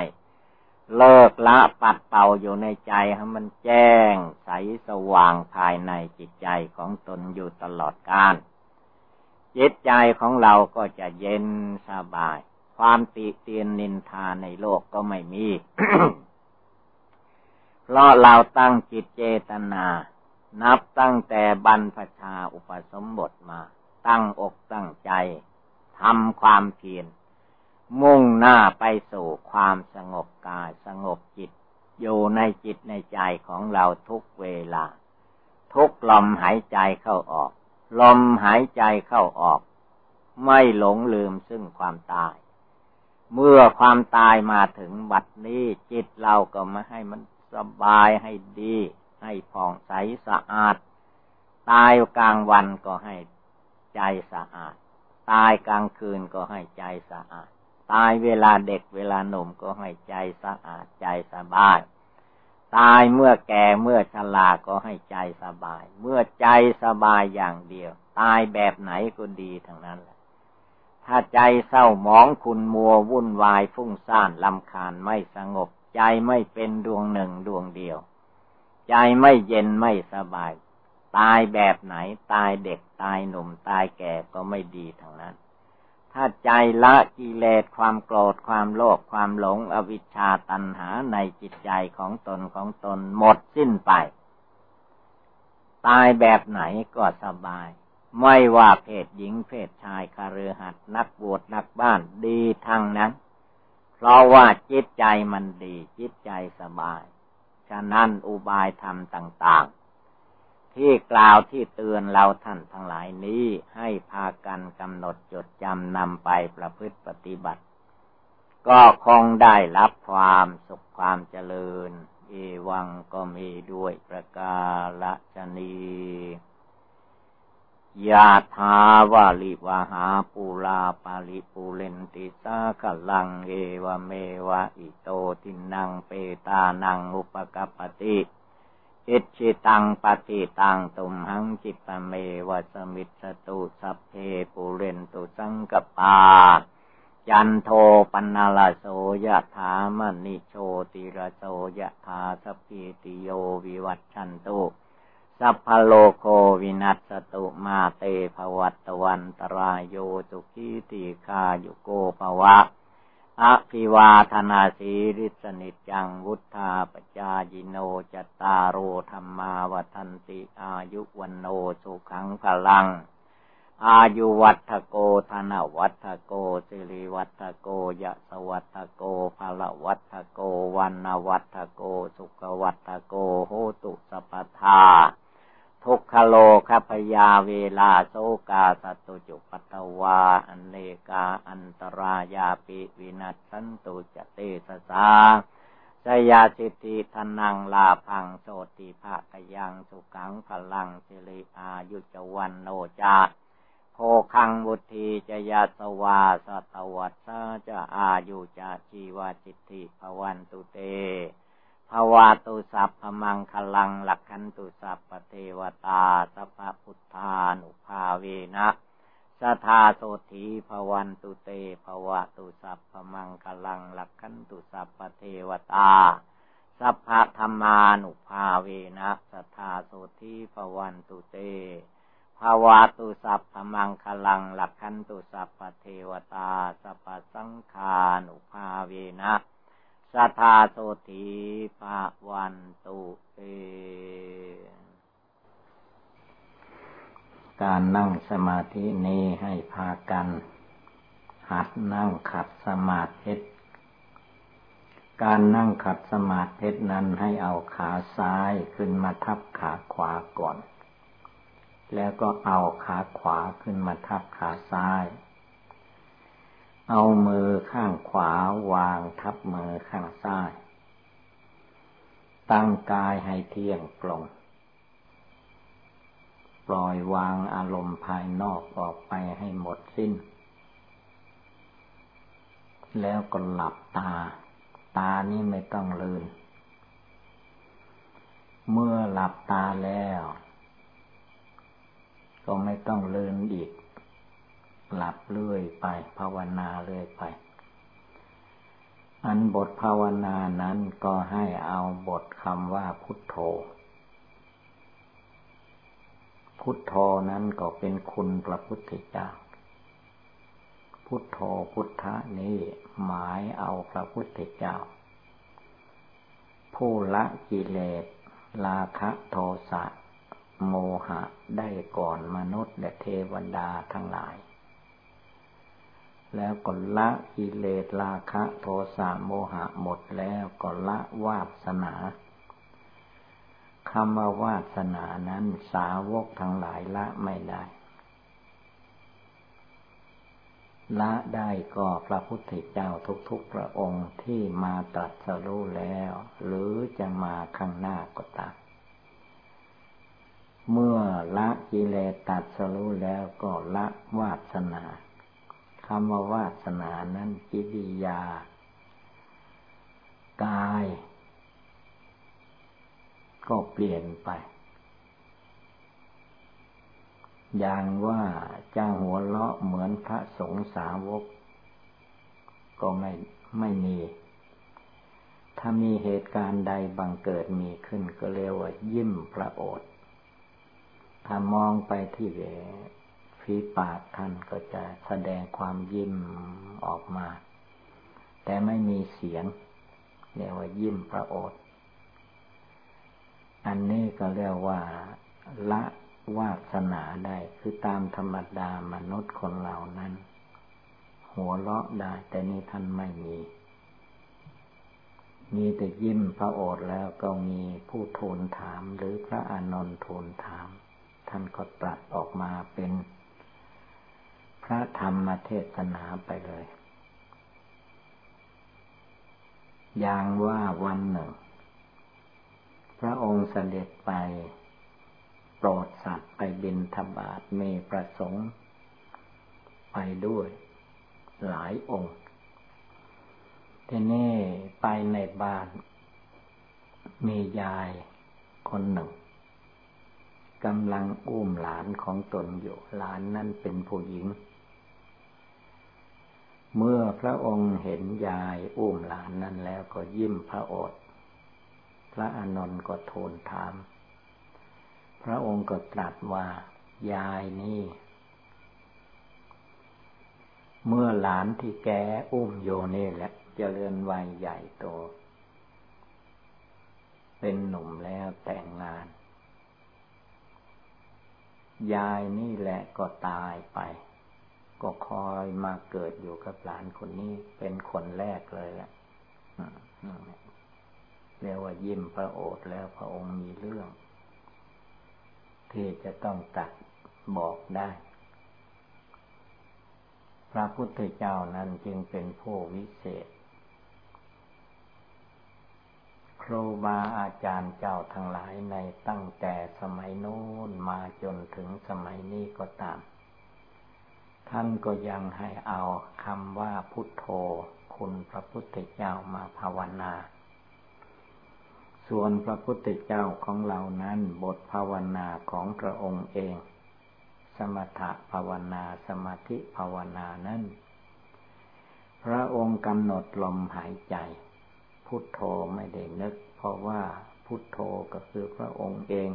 เลิกละปัดเป่าอยู่ในใจให้มันแจ้งใสสว่างภายในจิตใจของตนอยู่ตลอดกาล จิตใจของเราก็จะเย็นสบาย ความติเตียนนินทาในโลกก็ไม่มี เพราะเราตั้งจิตเจตนา นับตั้งแต่บรรพชาอุปสมบทมา ตั้งอกตั้งใจทำความเพียรมุ่งหน้าไปสู่ความสงบกายสงบจิต อยู่ในจิตในใจของเราทุกเวลา ทุกลมหายใจเข้าออก ลมหายใจเข้าออก ไม่หลงลืมซึ่งความตาย เมื่อความตายมาถึงบัดนี้ จิตเราก็มาให้มันสบายให้ดี ให้ผ่องใสสะอาด ตายกลางวันก็ให้ใจสะอาด ตายกลางคืนก็ให้ใจสะอาด ตายเวลาเด็กเวลาหนุ่มก็ให้ใจสะอาดใจสบาย ตายเมื่อแก่เมื่อชราก็ให้ใจสบาย เมื่อใจสบายอย่างเดียว ตายแบบไหนก็ดีทั้งนั้นแหละถ้าใจเศร้าหมองคุณมัววุ่นวายฟุ้งซ่านลำคาญไม่สงบ ใจไม่เป็นดวงหนึ่งดวงเดียว ใจไม่เย็นไม่สบาย ตายแบบไหน ตายเด็กตายหนุ่มตายแก่ก็ไม่ดีทั้งนั้น ถ้าใจละกิเลสความโกรธความโลภความหลงอวิชชาตัณหาในจิตใจของตนของตนหมดสิ้นไป ตายแบบไหนก็สบาย ไม่ว่าเพศหญิงเพศชายคารือหัดนักบวชนักบ้านดีทั้งนั้น เพราะว่าจิตใจมันดี จิตใจสบาย ฉะนั้นอุบายธรรมต่าง ๆ ที่กล่าวที่เตือนเราท่านทั้งหลายนี้ ให้พากันกำหนดจดจำนำไปประพฤติปฏิบัติ ก็คงได้รับความสุขความเจริญ เอวังก็มีด้วยประกาศนียาทาวาลิวาหาปูลาปาลิปูเลนติสาขรัง เอวเมวะอิโต ทินนังเปตานังอุปกัปปติ อิจฉิตังปัตถิตังตุมหัง ขิปปเมวะ สมิชฌตุสัพเพปูเรนตุสังกัปปา จันโทปัณณรโสยะถามณิโชติรโสยะถา สัพพีติโยวิวัชชันตุสัพพโรโควินัสสตุมาเตภวัตวันตรายโยตุกีติคาโยโกภวะ อภิวาธนาสีริสนิจังวุธาปจายิโนจตารโอธรรมาวันติอายุวันโนสุขังพลัง อายุวัตโกธนวัตโกสิริวัตโกยะสวัตโกภละวัตโกวันวัตโก สุขวัตโกโหตุสปทา ทุกขโลคพยาเวลาโซกาสตุจุปัตวาอันเลกาอันตรายาปิวินัสสันตุจเตสสาสยาสิทธิทนังลาพังโสติภาคยังสุขังพลังสิริอายุจวันโนจาโพคังบุตีจยาสวาสตวัตสจะอายุจะชีวาจิตติภวันตุเต ภวาตุสัพพมังคลังหลักขันตุสัพพเทวตาสัพพพุทธานุภาเวนะสัทธาโสธีภวันตุเตภวะตุสัพพมังคลังหลักขันตุสัพพเทวตาสัพพธรรมานุภาเวนะสัทธาโสธีภวันตุเตภาวะตุสัพพมังคลังหลักขันตุสัพพเทวตาสัพพสังฆานุภาเวนะ สัทธาโสธีภาวันตุเต การนั่งสมาธินี้ให้พากัน หัดนั่งขัดสมาธิการนั่งขัดสมาธินั้นให้เอาขาซ้ายขึ้นมาทับขาขวาก่อน แล้วก็เอาขาขวาขึ้นมาทับขาซ้าย เอามือข้างขวาวางทับมือข้างซ้าย ตั้งกายให้เที่ยงตรง ปล่อยวางอารมณ์ภายนอกออกไปให้หมดสิ้น แล้วก็หลับตา ตานี้ไม่ต้องลืน เมื่อหลับตาแล้ว ก็ไม่ต้องลืนอีก หลับเรื่อยไป ภาวนาเรื่อยไป อันบทภาวนานั้นก็ให้เอาบทคำว่าพุทโธ พุทโธนั้นก็เป็นคุณพระพุทธเจ้า พุทโธพุทธะนี้หมายเอาพระพุทธเจ้า ผู้ละกิเลสราคะโทสะโมหะได้ก่อนมนุษย์และเทวดาทั้งหลาย แล้วก็ละกิเลสราคะโทสะโมหะหมดแล้วก็ละวาสนาคำว่าวาสนานั้นสาวกทั้งหลายละไม่ได้ ละได้ก็พระพุทธเจ้าทุกๆพระองค์ที่มาตรัสรู้แล้ว หรือจะมาข้างหน้าก็ตามเมื่อละกิเลสตัดสรู้แล้วก็ละวาสนา คำว่าวาสนานั้นกิริยา กาย ก็เปลี่ยนไป อย่างว่าจะหัวเลาะเหมือนพระสงฆ์สาวก ก็ไม่ไม่มี ถ้ามีเหตุการณ์ใดบังเกิดมีขึ้นก็เรียกว่ายิ้มพระโอษฐ์ถ้ามองไปที่เว ฝีปากท่านก็จะแสดงความยิ้มออกมา แต่ไม่มีเสียงเรียกว่ายิ้มพระโอษฐ์อันนี้ก็เรียกว่าละวาสนาได้คือตามธรรมดามนุษย์คนเหล่านั้น หัวเราะได้ แต่นี่ท่านไม่มี มีแต่ยิ้มพระโอษฐ์แล้วก็มีผู้ทูลถามหรือพระอานนท์ทูลถาม ท่านก็ตรัสออกมาเป็น พระธรรมเทศนาไปเลย อย่างว่าวันหนึ่ง พระองค์เสด็จไป โปรดสัตว์ไปบินธบาตมีประสงค์ ไปด้วย หลายองค์ทีนี้ไปในบ้าน มียายคนหนึ่งกำลังอุ้มหลานของตนอยู่ หลานนั่นเป็นผู้หญิง เมื่อพระองค์เห็นยายอุ้มหลานนั้นแล้วก็ยิ้มพระโอษฐ์พระอานนท์ก็ทูลถาม พระองค์ก็ตรัสว่า ยายนี่ เมื่อหลานที่แกอุ้มโยนี่แหละจะเจริญวัยใหญ่โต เป็นหนุ่มแล้วแต่งงาน ยายนี่แหละก็ตายไป ก็คอยมาเกิดอยู่กับหลานคนนี้เป็นคนแรกเลยแหละเรียกว่ายิ้มพระโอษฐ์แล้วพระองค์มีเรื่อง ที่จะต้องตัดบอกได้ พระพุทธเจ้านั้นจึงเป็นผู้วิเศษ ครูบาอาจารย์เจ้าทั้งหลายในตั้งแต่สมัยโน้นมาจนถึงสมัยนี้ก็ตาม ท่านก็ยังให้เอาคำว่าพุทโธ คุณพระพุทธเจ้ามาภาวนา ส่วนพระพุทธเจ้าของเรานั้นบทภาวนาของพระองค์เอง สมถะภาวนาสมาธิภาวนานั้น พระองค์กำหนดลมหายใจ พุทโธไม่ได้นึก เพราะว่าพุทโธก็คือพระองค์เอง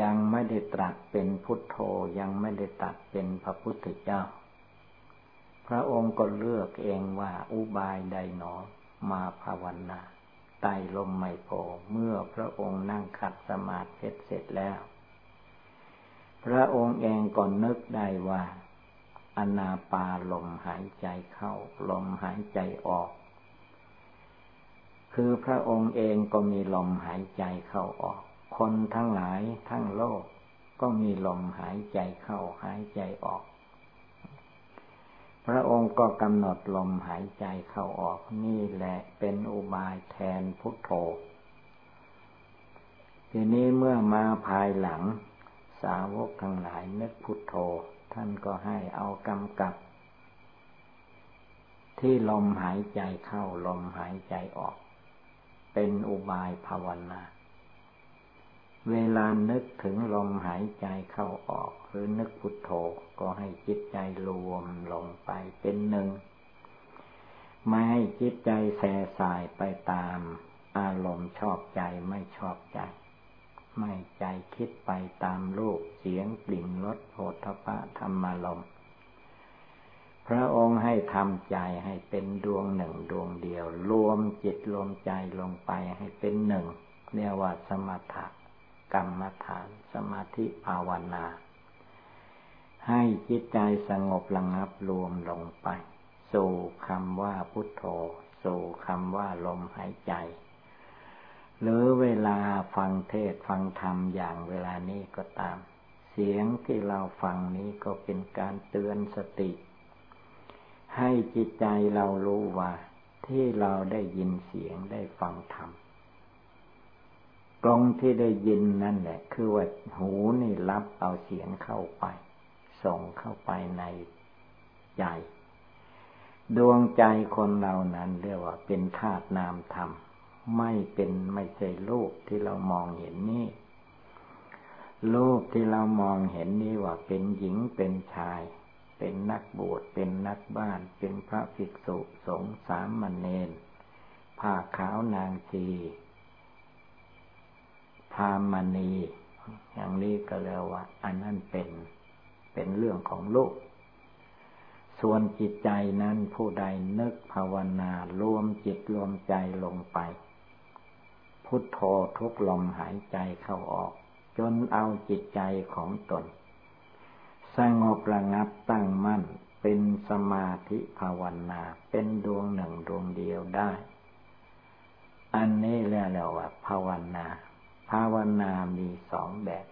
ยังไม่ได้ตรัสเป็นพุทโธยังไม่ได้ตรัสเป็นพระพุทธเจ้า พระองค์ก็เลือกเองว่าอุบายใดหนอมาภาวนาไตลมไม่พอเมื่อพระองค์นั่งขัดสมาธิเสร็จแล้ว พระองค์เองก็นึกได้ว่าอนาปาลมหายใจเข้า ลมหายใจออก คือพระองค์เองก็มีลมหายใจเข้าออก คนทั้งหลายทั้งโลก ก็มีลมหายใจเข้าหายใจออก พระองค์ก็กำหนดลมหายใจเข้าออกนี่แหละเป็นอุบายแทนพุทโธ ทีนี้เมื่อมาภายหลัง สาวกทั้งหลายนึกพุทโธ ท่านก็ให้เอากำกับ ที่ลมหายใจเข้าลมหายใจออก เป็นอุบายภาวนา เวลานึกถึงลมหายใจเข้าออก หรือนึกพุทโธก็ให้จิตใจรวมลงไปเป็นหนึ่ง ไม่ให้จิตใจแส่สายไปตาม อารมณ์ชอบใจไม่ชอบใจ ไม่ใจคิดไปตามรูปเสียงกลิ่นรสโผฏฐะธรรมารมพระองค์ให้ทำใจให้เป็นดวงหนึ่งดวงเดียว รวมจิตรวมใจลงไปให้เป็นหนึ่งเรียกว่าสมถะ กรรมฐานสมาธิภาวนา ให้จิตใจสงบระงับรวมลงไป สู่คำว่าพุทโธ สู่คำว่าลมหายใจ หรือเวลาฟังเทศฟังธรรมอย่างเวลานี้ก็ตาม เสียงที่เราฟังนี้ก็เป็นการเตือนสติ ให้จิตใจเรารู้ว่าที่เราได้ยินเสียงได้ฟังธรรม ตรงที่ได้ยินนั่นแหละ คือว่าหูนี่รับเอาเสียงเข้าไป ส่งเข้าไปในใจ ดวงใจคนเรานั้นเรียกว่าเป็นธาตุนามธรรม ไม่เป็นไม่ใช่รูปที่เรามองเห็นนี่รูปที่เรามองเห็นนี่ว่าเป็นหญิงเป็นชาย เป็นนักบวชเป็นนักบ้าน เป็นพระภิกษุสงฆ์สามเณรผ้าขาวนางชี พามณี อย่างนี้ก็เรียกว่า อันนั้นเป็นเป็นเรื่องของโลก ส่วนจิตใจนั้นผู้ใดนึกภาวนารวมจิตรวมใจลงไป พุทโธทุกลมหายใจเข้าออก จนเอาจิตใจของตน สงบระงับตั้งมั่นเป็นสมาธิภาวนา เป็นดวงหนึ่งดวงเดียวได้ อันนี้เรียกว่าภาวนา ภาวนามีสองแบบ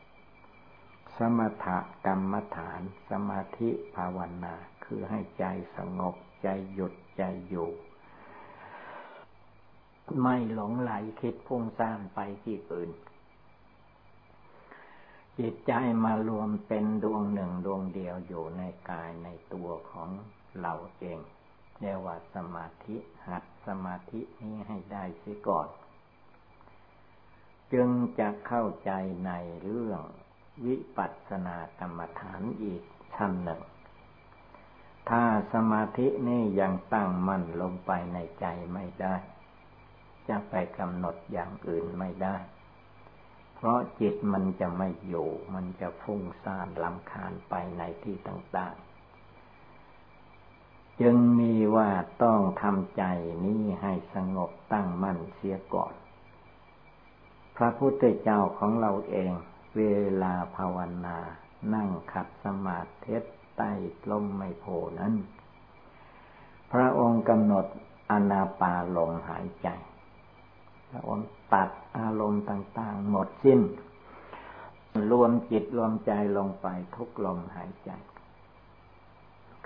สมถกรรมฐาน สมาธิภาวนา คือให้ใจสงบ ใจหยุด ใจอยู่ ไม่หลงไหลคิดพุ่งสร้างไปที่อื่น จิตใจมารวมเป็นดวงหนึ่งดวงเดียวอยู่ในกายในตัวของเราเองเรียกว่าสมาธิหัดสมาธินี้ให้ได้เสียก่อน จึงจะเข้าใจในเรื่องวิปัสสนากรรมฐานอีกชั้นหนึ่ง ถ้าสมาธินี่ยังตั้งมั่นลงไปในใจไม่ได้ จะไปกำหนดอย่างอื่นไม่ได้ เพราะจิตมันจะไม่อยู่ มันจะฟุ้งซ่านลำคาญไปในที่ต่างๆ จึงมีว่าต้องทำใจนี้ให้สงบตั้งมั่นเสียก่อน ระพุทธเจ้าของเราเอง เวลาภาวนา นั่งขัดสมาธิใต้ลมไม่โพนั้น พระองค์กำหนดอนาปาลมหายใจ พระองค์ตัดอารมณ์ต่าง ๆ หมดสิ้น รวมจิตรวมใจลงไปทุกลมหายใจ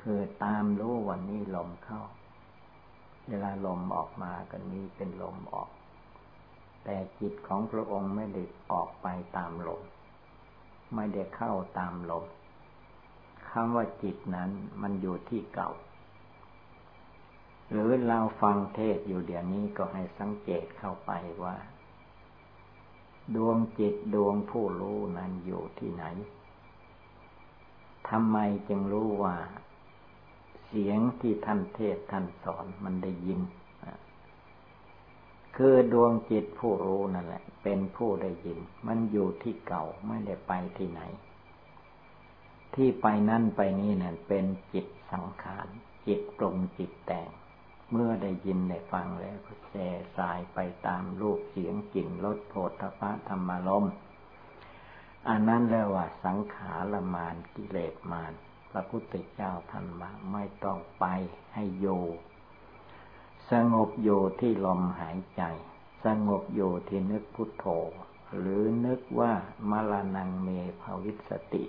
คือตามรู้วันนี้ลมเข้า เวลาลมออกมาก็นี้เป็นลมออก แต่จิตของพระองค์ไม่ได้ออกไปตามลม ไม่ได้เข้าตามลมคำว่าจิตนั้นมันอยู่ที่เก่า หรือเราฟังเทศอยู่เดี๋ยวนี้ก็ให้สังเกตเข้าไปว่า ดวงจิตดวงผู้รู้นั้นอยู่ที่ไหนทำไมจึงรู้ว่า เสียงที่ท่านเทศท่านสอนมันได้ยิน คือดวงจิตผู้รู้นั่นแหละ เป็นผู้ได้ยิน มันอยู่ที่เก่าไม่ได้ไปที่ไหน ที่ไปนั่นไปนี่นั่นเป็นจิตสังขาร จิตปรุงจิตแต่ง เมื่อได้ยินได้ฟังแล้วก็แช่สายไปตามรูปเสียงกลิ่นรสโผฏฐพะธรรมลมอันนั้นเรียกว่าสังขารมานกิเลสมานพระพุทธเจ้าท่านว่าไม่ต้องไปให้โย สงบโยที่ลมหายใจ สงบโยที่นึกพุทโธ หรือนึกว่ามรณงเมภวิสติ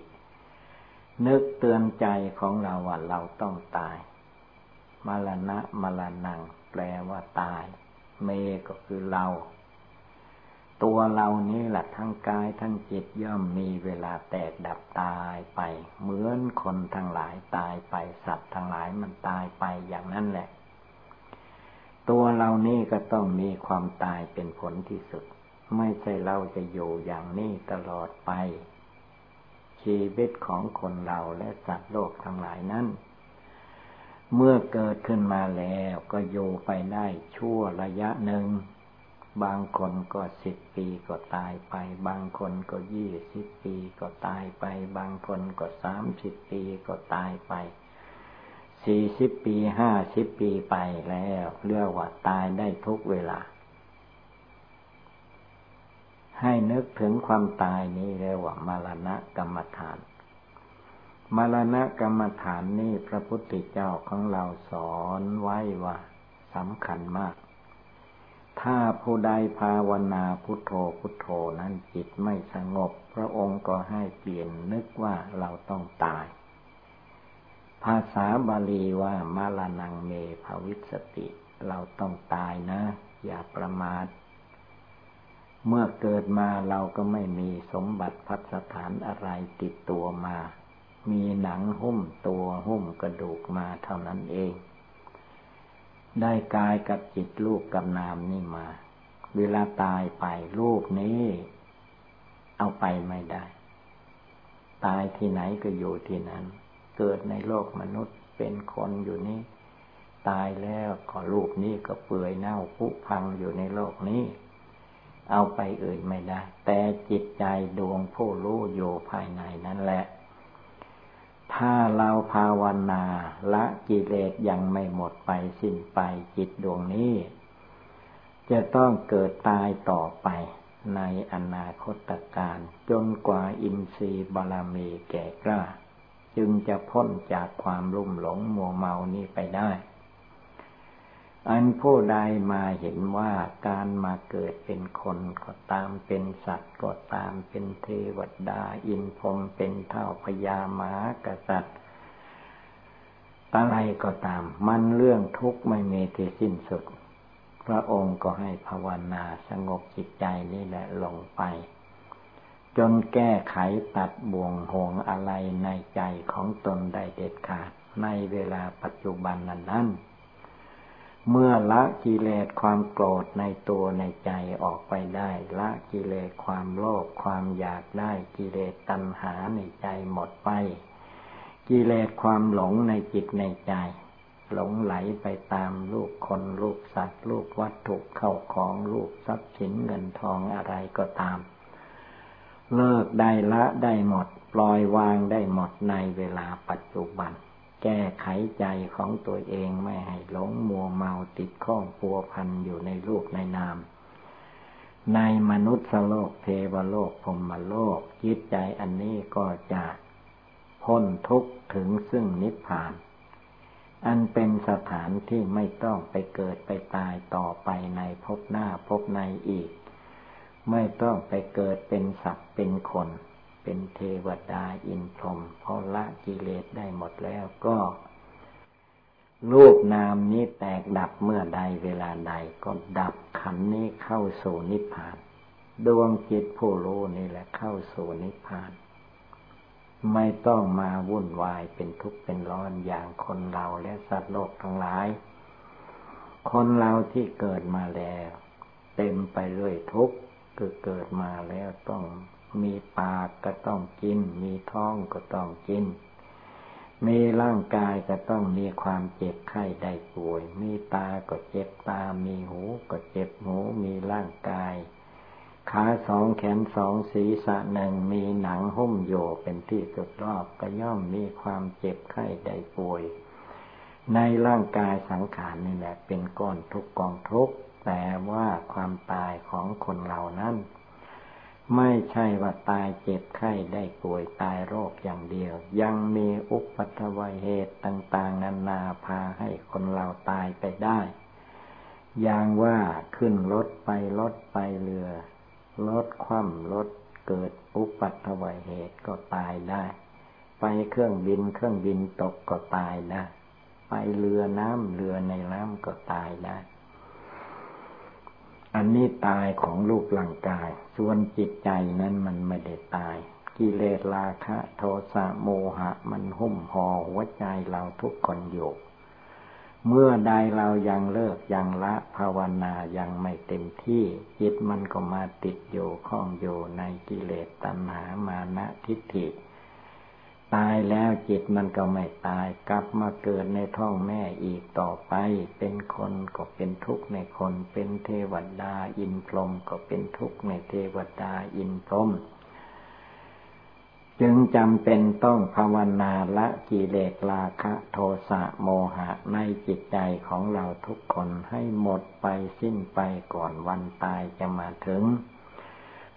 นึกเตือนใจของเราว่าเราต้องตาย มรณะมรณงแปลว่าตาย เมก็คือเรา ตัวเรานี้แหละทั้งกายทั้งจิตย่อมมีเวลาแตกดับตายไป เหมือนคนทั้งหลายตายไปสัตว์ทั้งหลายมันตายไปอย่างนั้นแหละ ตัวเรานี่ก็ต้องมีความตายเป็นผลที่สุด ไม่ใช่เราจะอยู่อย่างนี้ตลอดไป ชีวิตของคนเราและสัตว์โลกทั้งหลายนั้น เมื่อเกิดขึ้นมาแล้วก็อยู่ไปได้ชั่วระยะหนึ่ง บางคนก็สิบปีก็ตายไป บางคนก็ยี่สิบปีก็ตายไป บางคนก็สามสิบปีก็ตายไป สี่สิบปีห้าสิบปีไปแล้วเรียกว่าตายได้ทุกเวลา ให้นึกถึงความตายนี้เรียกว่ามรณะกรรมฐานมรณะกรรมฐานนี่พระพุทธเจ้าของเราสอนไว้ว่าสำคัญมาก ถ้าผู้ใดภาวนาพุทโธพุทโธนั้นจิตไม่สงบ พระองค์ก็ให้เปลี่ยนนึกว่าเราต้องตาย ษาบาลีว่ามาลานังเมภวิสติ เราต้องตายนะ อย่าประมาท เมื่อเกิดมาเราก็ไม่มีสมบัติพัสถานอะไรติดตัวมา มีหนังหุ้มตัวหุ้มกระดูกมาเท่านั้นเอง ได้กายกับจิตรูปกับนามนี่มา เวลาตายไปรูปนี้ เอาไปไม่ได้ ตายที่ไหนก็อยู่ที่นั้น เกิดในโลกมนุษย์เป็นคนอยู่นี่ตายแล้วก็รูปนี้ก็เปื่อยเน่าผุพังอยู่ในโลกนี้ เอาไปเอ่ยไม่ได้ แต่จิตใจดวงผู้รู้อยู่ภายในนั่นแหละ ถ้าเราภาวนาละกิเลสยังไม่หมดไปสิ้นไปจิตดวงนี้ จะต้องเกิดตายต่อไปในอนาคตการจนกว่าอินทรีย์บารมีแก่กล้า จึงจะพ้นจากความรุ่มหลงมัวเมานี้ไปได้ อันผู้ใดมาเห็นว่าการมาเกิดเป็นคนก็ตามเป็นสัตว์ก็ตามเป็นเทวดาอินพรมเป็นเท่าพญามากษัตริย์อะไรก็ตาม มันเรื่องทุกข์ไม่มีที่สิ้นสุด พระองค์ก็ให้ภาวนาสงบจิตใจนี่แหละลงไป จนแก้ไขตัดบ่วงห่วงอะไรในใจของตนได้เด็ดขาดในเวลาปัจจุบันนั้นนั้นเมื่อละกิเลสความโกรธในตัวในใจออกไปได้ ละกิเลสความโลภความอยากได้กิเลสตัณหาในใจหมดไป กิเลสความหลงในจิตในใจ หลงไหลไปตามลูกคนลูกสัตว์ลูกวัตถุเข้าของลูกทรัพย์สินเงินทองอะไรก็ตาม เลิกได้ละได้หมด ปล่อยวางได้หมดในเวลาปัจจุบัน แก้ไขใจของตัวเองไม่ให้หลงมัวเมาติดข้องพัวพันอยู่ในรูปในนาม ในมนุษย์โลกเทวโลกพรมโลกจิตใจอันนี้ก็จะพ้นทุกข์ถึงซึ่งนิพพาน อันเป็นสถานที่ไม่ต้องไปเกิดไปตายต่อไปในภพหน้าภพในอีก ไม่ต้องไปเกิดเป็นสัตว์เป็นคน เป็นเทวดาอินพรหมพอละกิเลสได้หมดแล้วก็รูปนามนี้แตกดับเมื่อใดเวลาใดก็ดับขันนี้เข้าสู่นิพพาน ดวงจิตผู้รู้นี่แหละเข้าสู่นิพพาน ไม่ต้องมาวุ่นวายเป็นทุกข์เป็นร้อนอย่างคนเราและสัตว์โลกทั้งหลาย คนเราที่เกิดมาแล้ว เต็มไปด้วยทุกข์ คือเกิดมาแล้วต้องมีปากก็ต้องกิน มีท้องก็ต้องกิน มีร่างกายก็ต้องมีความเจ็บไข้ได้ป่วย มีตาก็เจ็บตา มีหูก็เจ็บหู มีร่างกาย ขาสองแขนสองศีรษะหนึ่งมีหนังหุ้มโยเป็นที่จุดรอบก็ย่อมมีความเจ็บไข้ได้ป่วย ในร่างกายสังขารนี่แหละเป็นก้อนทุกกองทุก แต่ว่าความตายของคนเหล่านั้น ไม่ใช่ว่าตายเจ็บไข้ได้ป่วยตายโรคอย่างเดียว ยังมีอุปัตวัยเหตุต่าง ๆ นานาพาให้คนเราตายไปได้ อย่างว่าขึ้นรถไปรถไปเรือรถคว่ำรถเกิดอุปัตวัยเหตุก็ตายได้ ไปเครื่องบินเครื่องบินตกก็ตายได้ ไปเรือน้ำเรือในน้ำก็ตายได้ อันนี้ตายของรูปร่างกาย ส่วนจิตใจนั้นมันไม่ได้ตาย กิเลสราคะ โทสะโมหะ มันหุ้มห่อหัวใจเราทุกคนอยู่ เมื่อใดเรายังเลิกยังละภาวนายังไม่เต็มที่ จิตมันก็มาติดอยู่ข้องอยู่ในกิเลสตัณหามานะทิฏฐิ ตายแล้วจิตมันก็ไม่ตาย กลับมาเกิดในท้องแม่อีกต่อไป เป็นคนก็เป็นทุกข์ในคน เป็นเทวดาอินพรหมก็เป็นทุกข์ในเทวดาอินพรหมจึงจำเป็นต้องภาวนาละกิเลสราคะโทสะโมหะในจิตใจของเราทุกคนให้หมดไปสิ้นไปก่อนวันตายจะมาถึง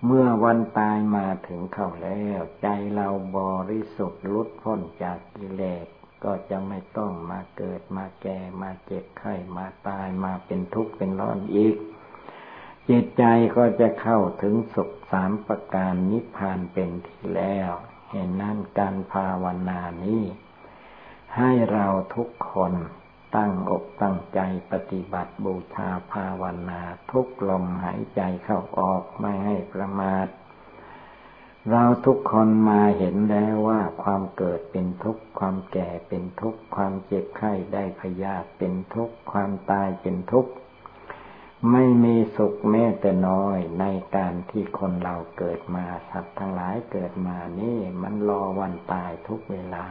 เมื่อวันตายมาถึงเข้าแล้ว ใจเราบริสุทธิ์ลุดพ้นจากกิเลสก็จะไม่ต้องมาเกิดมาแก่มาเจ็บไข้มาตายมาเป็นทุกข์เป็นร้อนอีก จิตใจก็จะเข้าถึงสุขสามประการนิพพานเป็นที่แล้วเห็นนั้นการภาวนานี้ให้เราทุกคน ตั้งอกตั้งใจปฏิบัติบูชาภาวนาทุกลมหายใจเข้าออกไม่ให้ประมาทเราทุกคนมาเห็นแล้วว่าความเกิดเป็นทุกข์ ความแก่เป็นทุกข์ ความเจ็บไข้ได้พยาธิเป็นทุกข์ ความตายเป็นทุกข์ ไม่มีสุขแม้แต่น้อยในการที่คนเราเกิดมาสัตว์ทั้งหลายเกิดมานี่มันรอวันตายทุกเวลา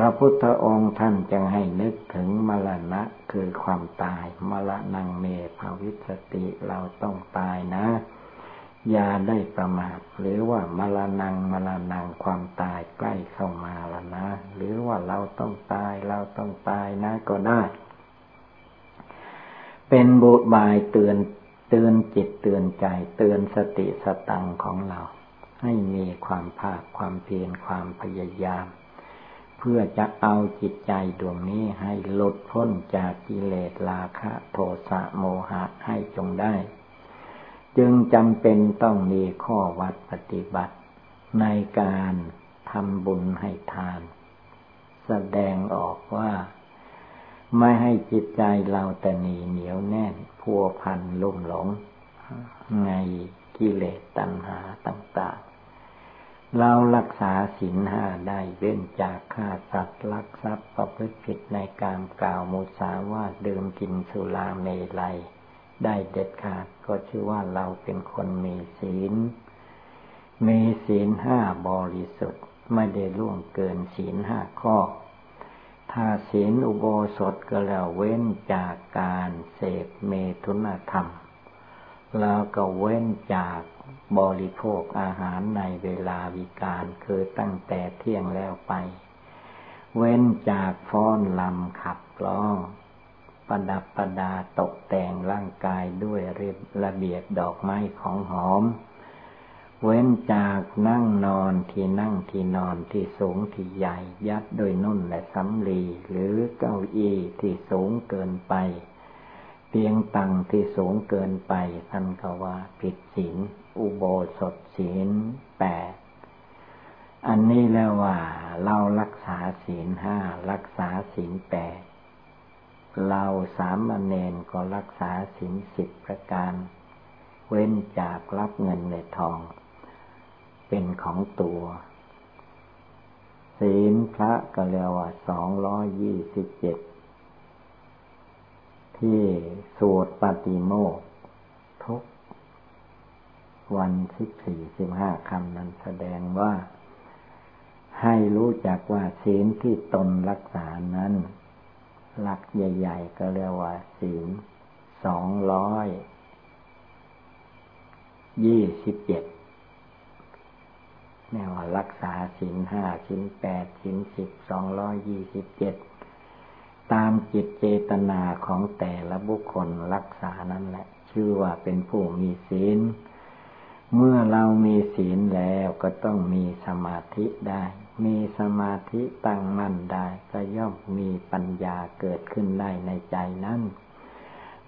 พระพุทธองค์ท่านจึงให้นึกถึงมรณะคือความตาย มรณงเมภาวิสติเราต้องตายนะ อย่าได้ประมาท หรือว่ามรณงมรณงความตายใกล้เข้ามาแล้วนะ หรือว่าเราต้องตายเราต้องตายนะก็ได้ เป็นบุบายเตือนเตือนจิตเตือนใจ เตือนสติสตังของเรา ให้มีความภาคความเพียรความพยายาม เพื่อจะเอาจิตใจดวงนี้ให้หลุดพ้นจากกิเลสราคะโทสะโมหะให้จงได้ จึงจำเป็นต้องมีข้อวัดปฏิบัติ ในการทำบุญให้ทาน แสดงออกว่าไม่ให้จิตใจเราแต่หนีเหนียวแน่นพัวพันลุ่มหลง ในกิเลสตัณหาต่าง เรารักษาศีลห้าได้เว้นจากฆ่าสัตว์ลักทรัพย์ประพฤติผิดในการกล่าวมุสาวาดื่มกินสุราเมลัย ได้เด็ดขาดก็ชื่อว่าเราเป็นคนมีศีล มีศีลห้าบริสุทธิ์ไม่ได้ล่วงเกินศีลห้าข้อ ถ้าศีลอุโบสถก็แล้วเว้นจากการเสพเมตุนธรรม แล้วก็เว้นจาก บริโภคอาหารในเวลาวิการคือตั้งแต่เที่ยงแล้วไป เว้นจากฟ้อนลำขับร้องประดับประดาตกแต่งร่างกายด้วยระเบียบดอกไม้ของหอม เว้นจากนั่งนอนที่นั่งที่นอนที่สูงที่ใหญ่ ยัดโดยนุ่นและสำลี หรือเก้าอี้ที่สูงเกินไป เตียงตังที่สูงเกินไปท่านก็ว่าผิดศีล อุโบสถศีลแปดอันนี้แล้วว่า เรารักษาศีลห้ารักษาศีลแปดเราสามเณรก็รักษาศีลสิบประการ เว้นจากรับเงินในทอง เป็นของตัว ศีลพระก็เรียกว่าสองร้อยยี่สิบเจ็ดที่สวดปฏิโมกทุก วันสิบสี่สิบห้าคำนั้นแสดงว่า ให้รู้จักว่าศีลที่ตนรักษานั้น หลักใหญ่ ๆ ก็เรียกว่า ศีลสองร้อยยี่สิบเจ็ดแม่ว่ารักษาศีลห้าศีลแปดศีลสิบสองร้อยยี่สิบเจ็ดตามจิตเจตนาของแต่ละบุคคลรักษานั้นแหละ ชื่อว่าเป็นผู้มีศีล เมื่อเรามีศีลแล้วก็ต้องมีสมาธิได้ มีสมาธิตั้งมั่นได้ ก็ย่อมมีปัญญาเกิดขึ้นได้ในใจนั้น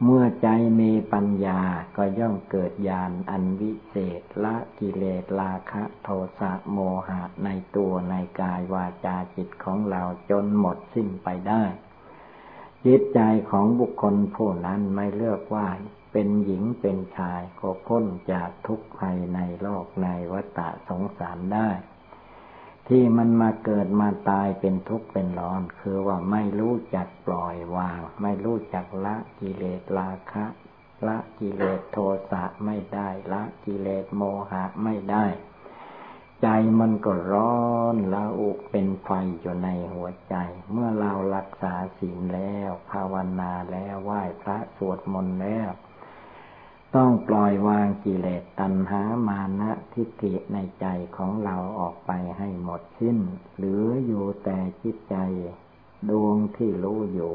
เมื่อใจมีปัญญาก็ย่อมเกิดญาณอันวิเศษละกิเลสราคะโทสะโมหะในตัวในกายวาจาจิตของเราจนหมดสิ้นไปได้จิตใจของบุคคลผู้นั้นไม่เลือกว่า เป็นหญิงเป็นชายก็พ้นจากทุกข์ภัยในโลกในวัฏสงสารได้ ที่มันมาเกิดมาตายเป็นทุกข์เป็นร้อน คือว่าไม่รู้จักปล่อยวาง ไม่รู้จักละกิเลสราคะ ละกิเลสโทสะไม่ได้ละกิเลสโมหะไม่ได้ ใจมันก็ร้อนละอุเป็นไฟอยู่ในหัวใจ เมื่อเรารักษาศีลแล้ว ภาวนาแล้วไหว้พระสวดมนต์แล้ว ต้องปล่อยวางกิเลสตัณหามานะทิฏฐิในใจของเราออกไปให้หมดสิ้น เหลืออยู่แต่จิตใจ ดวงที่รู้อยู่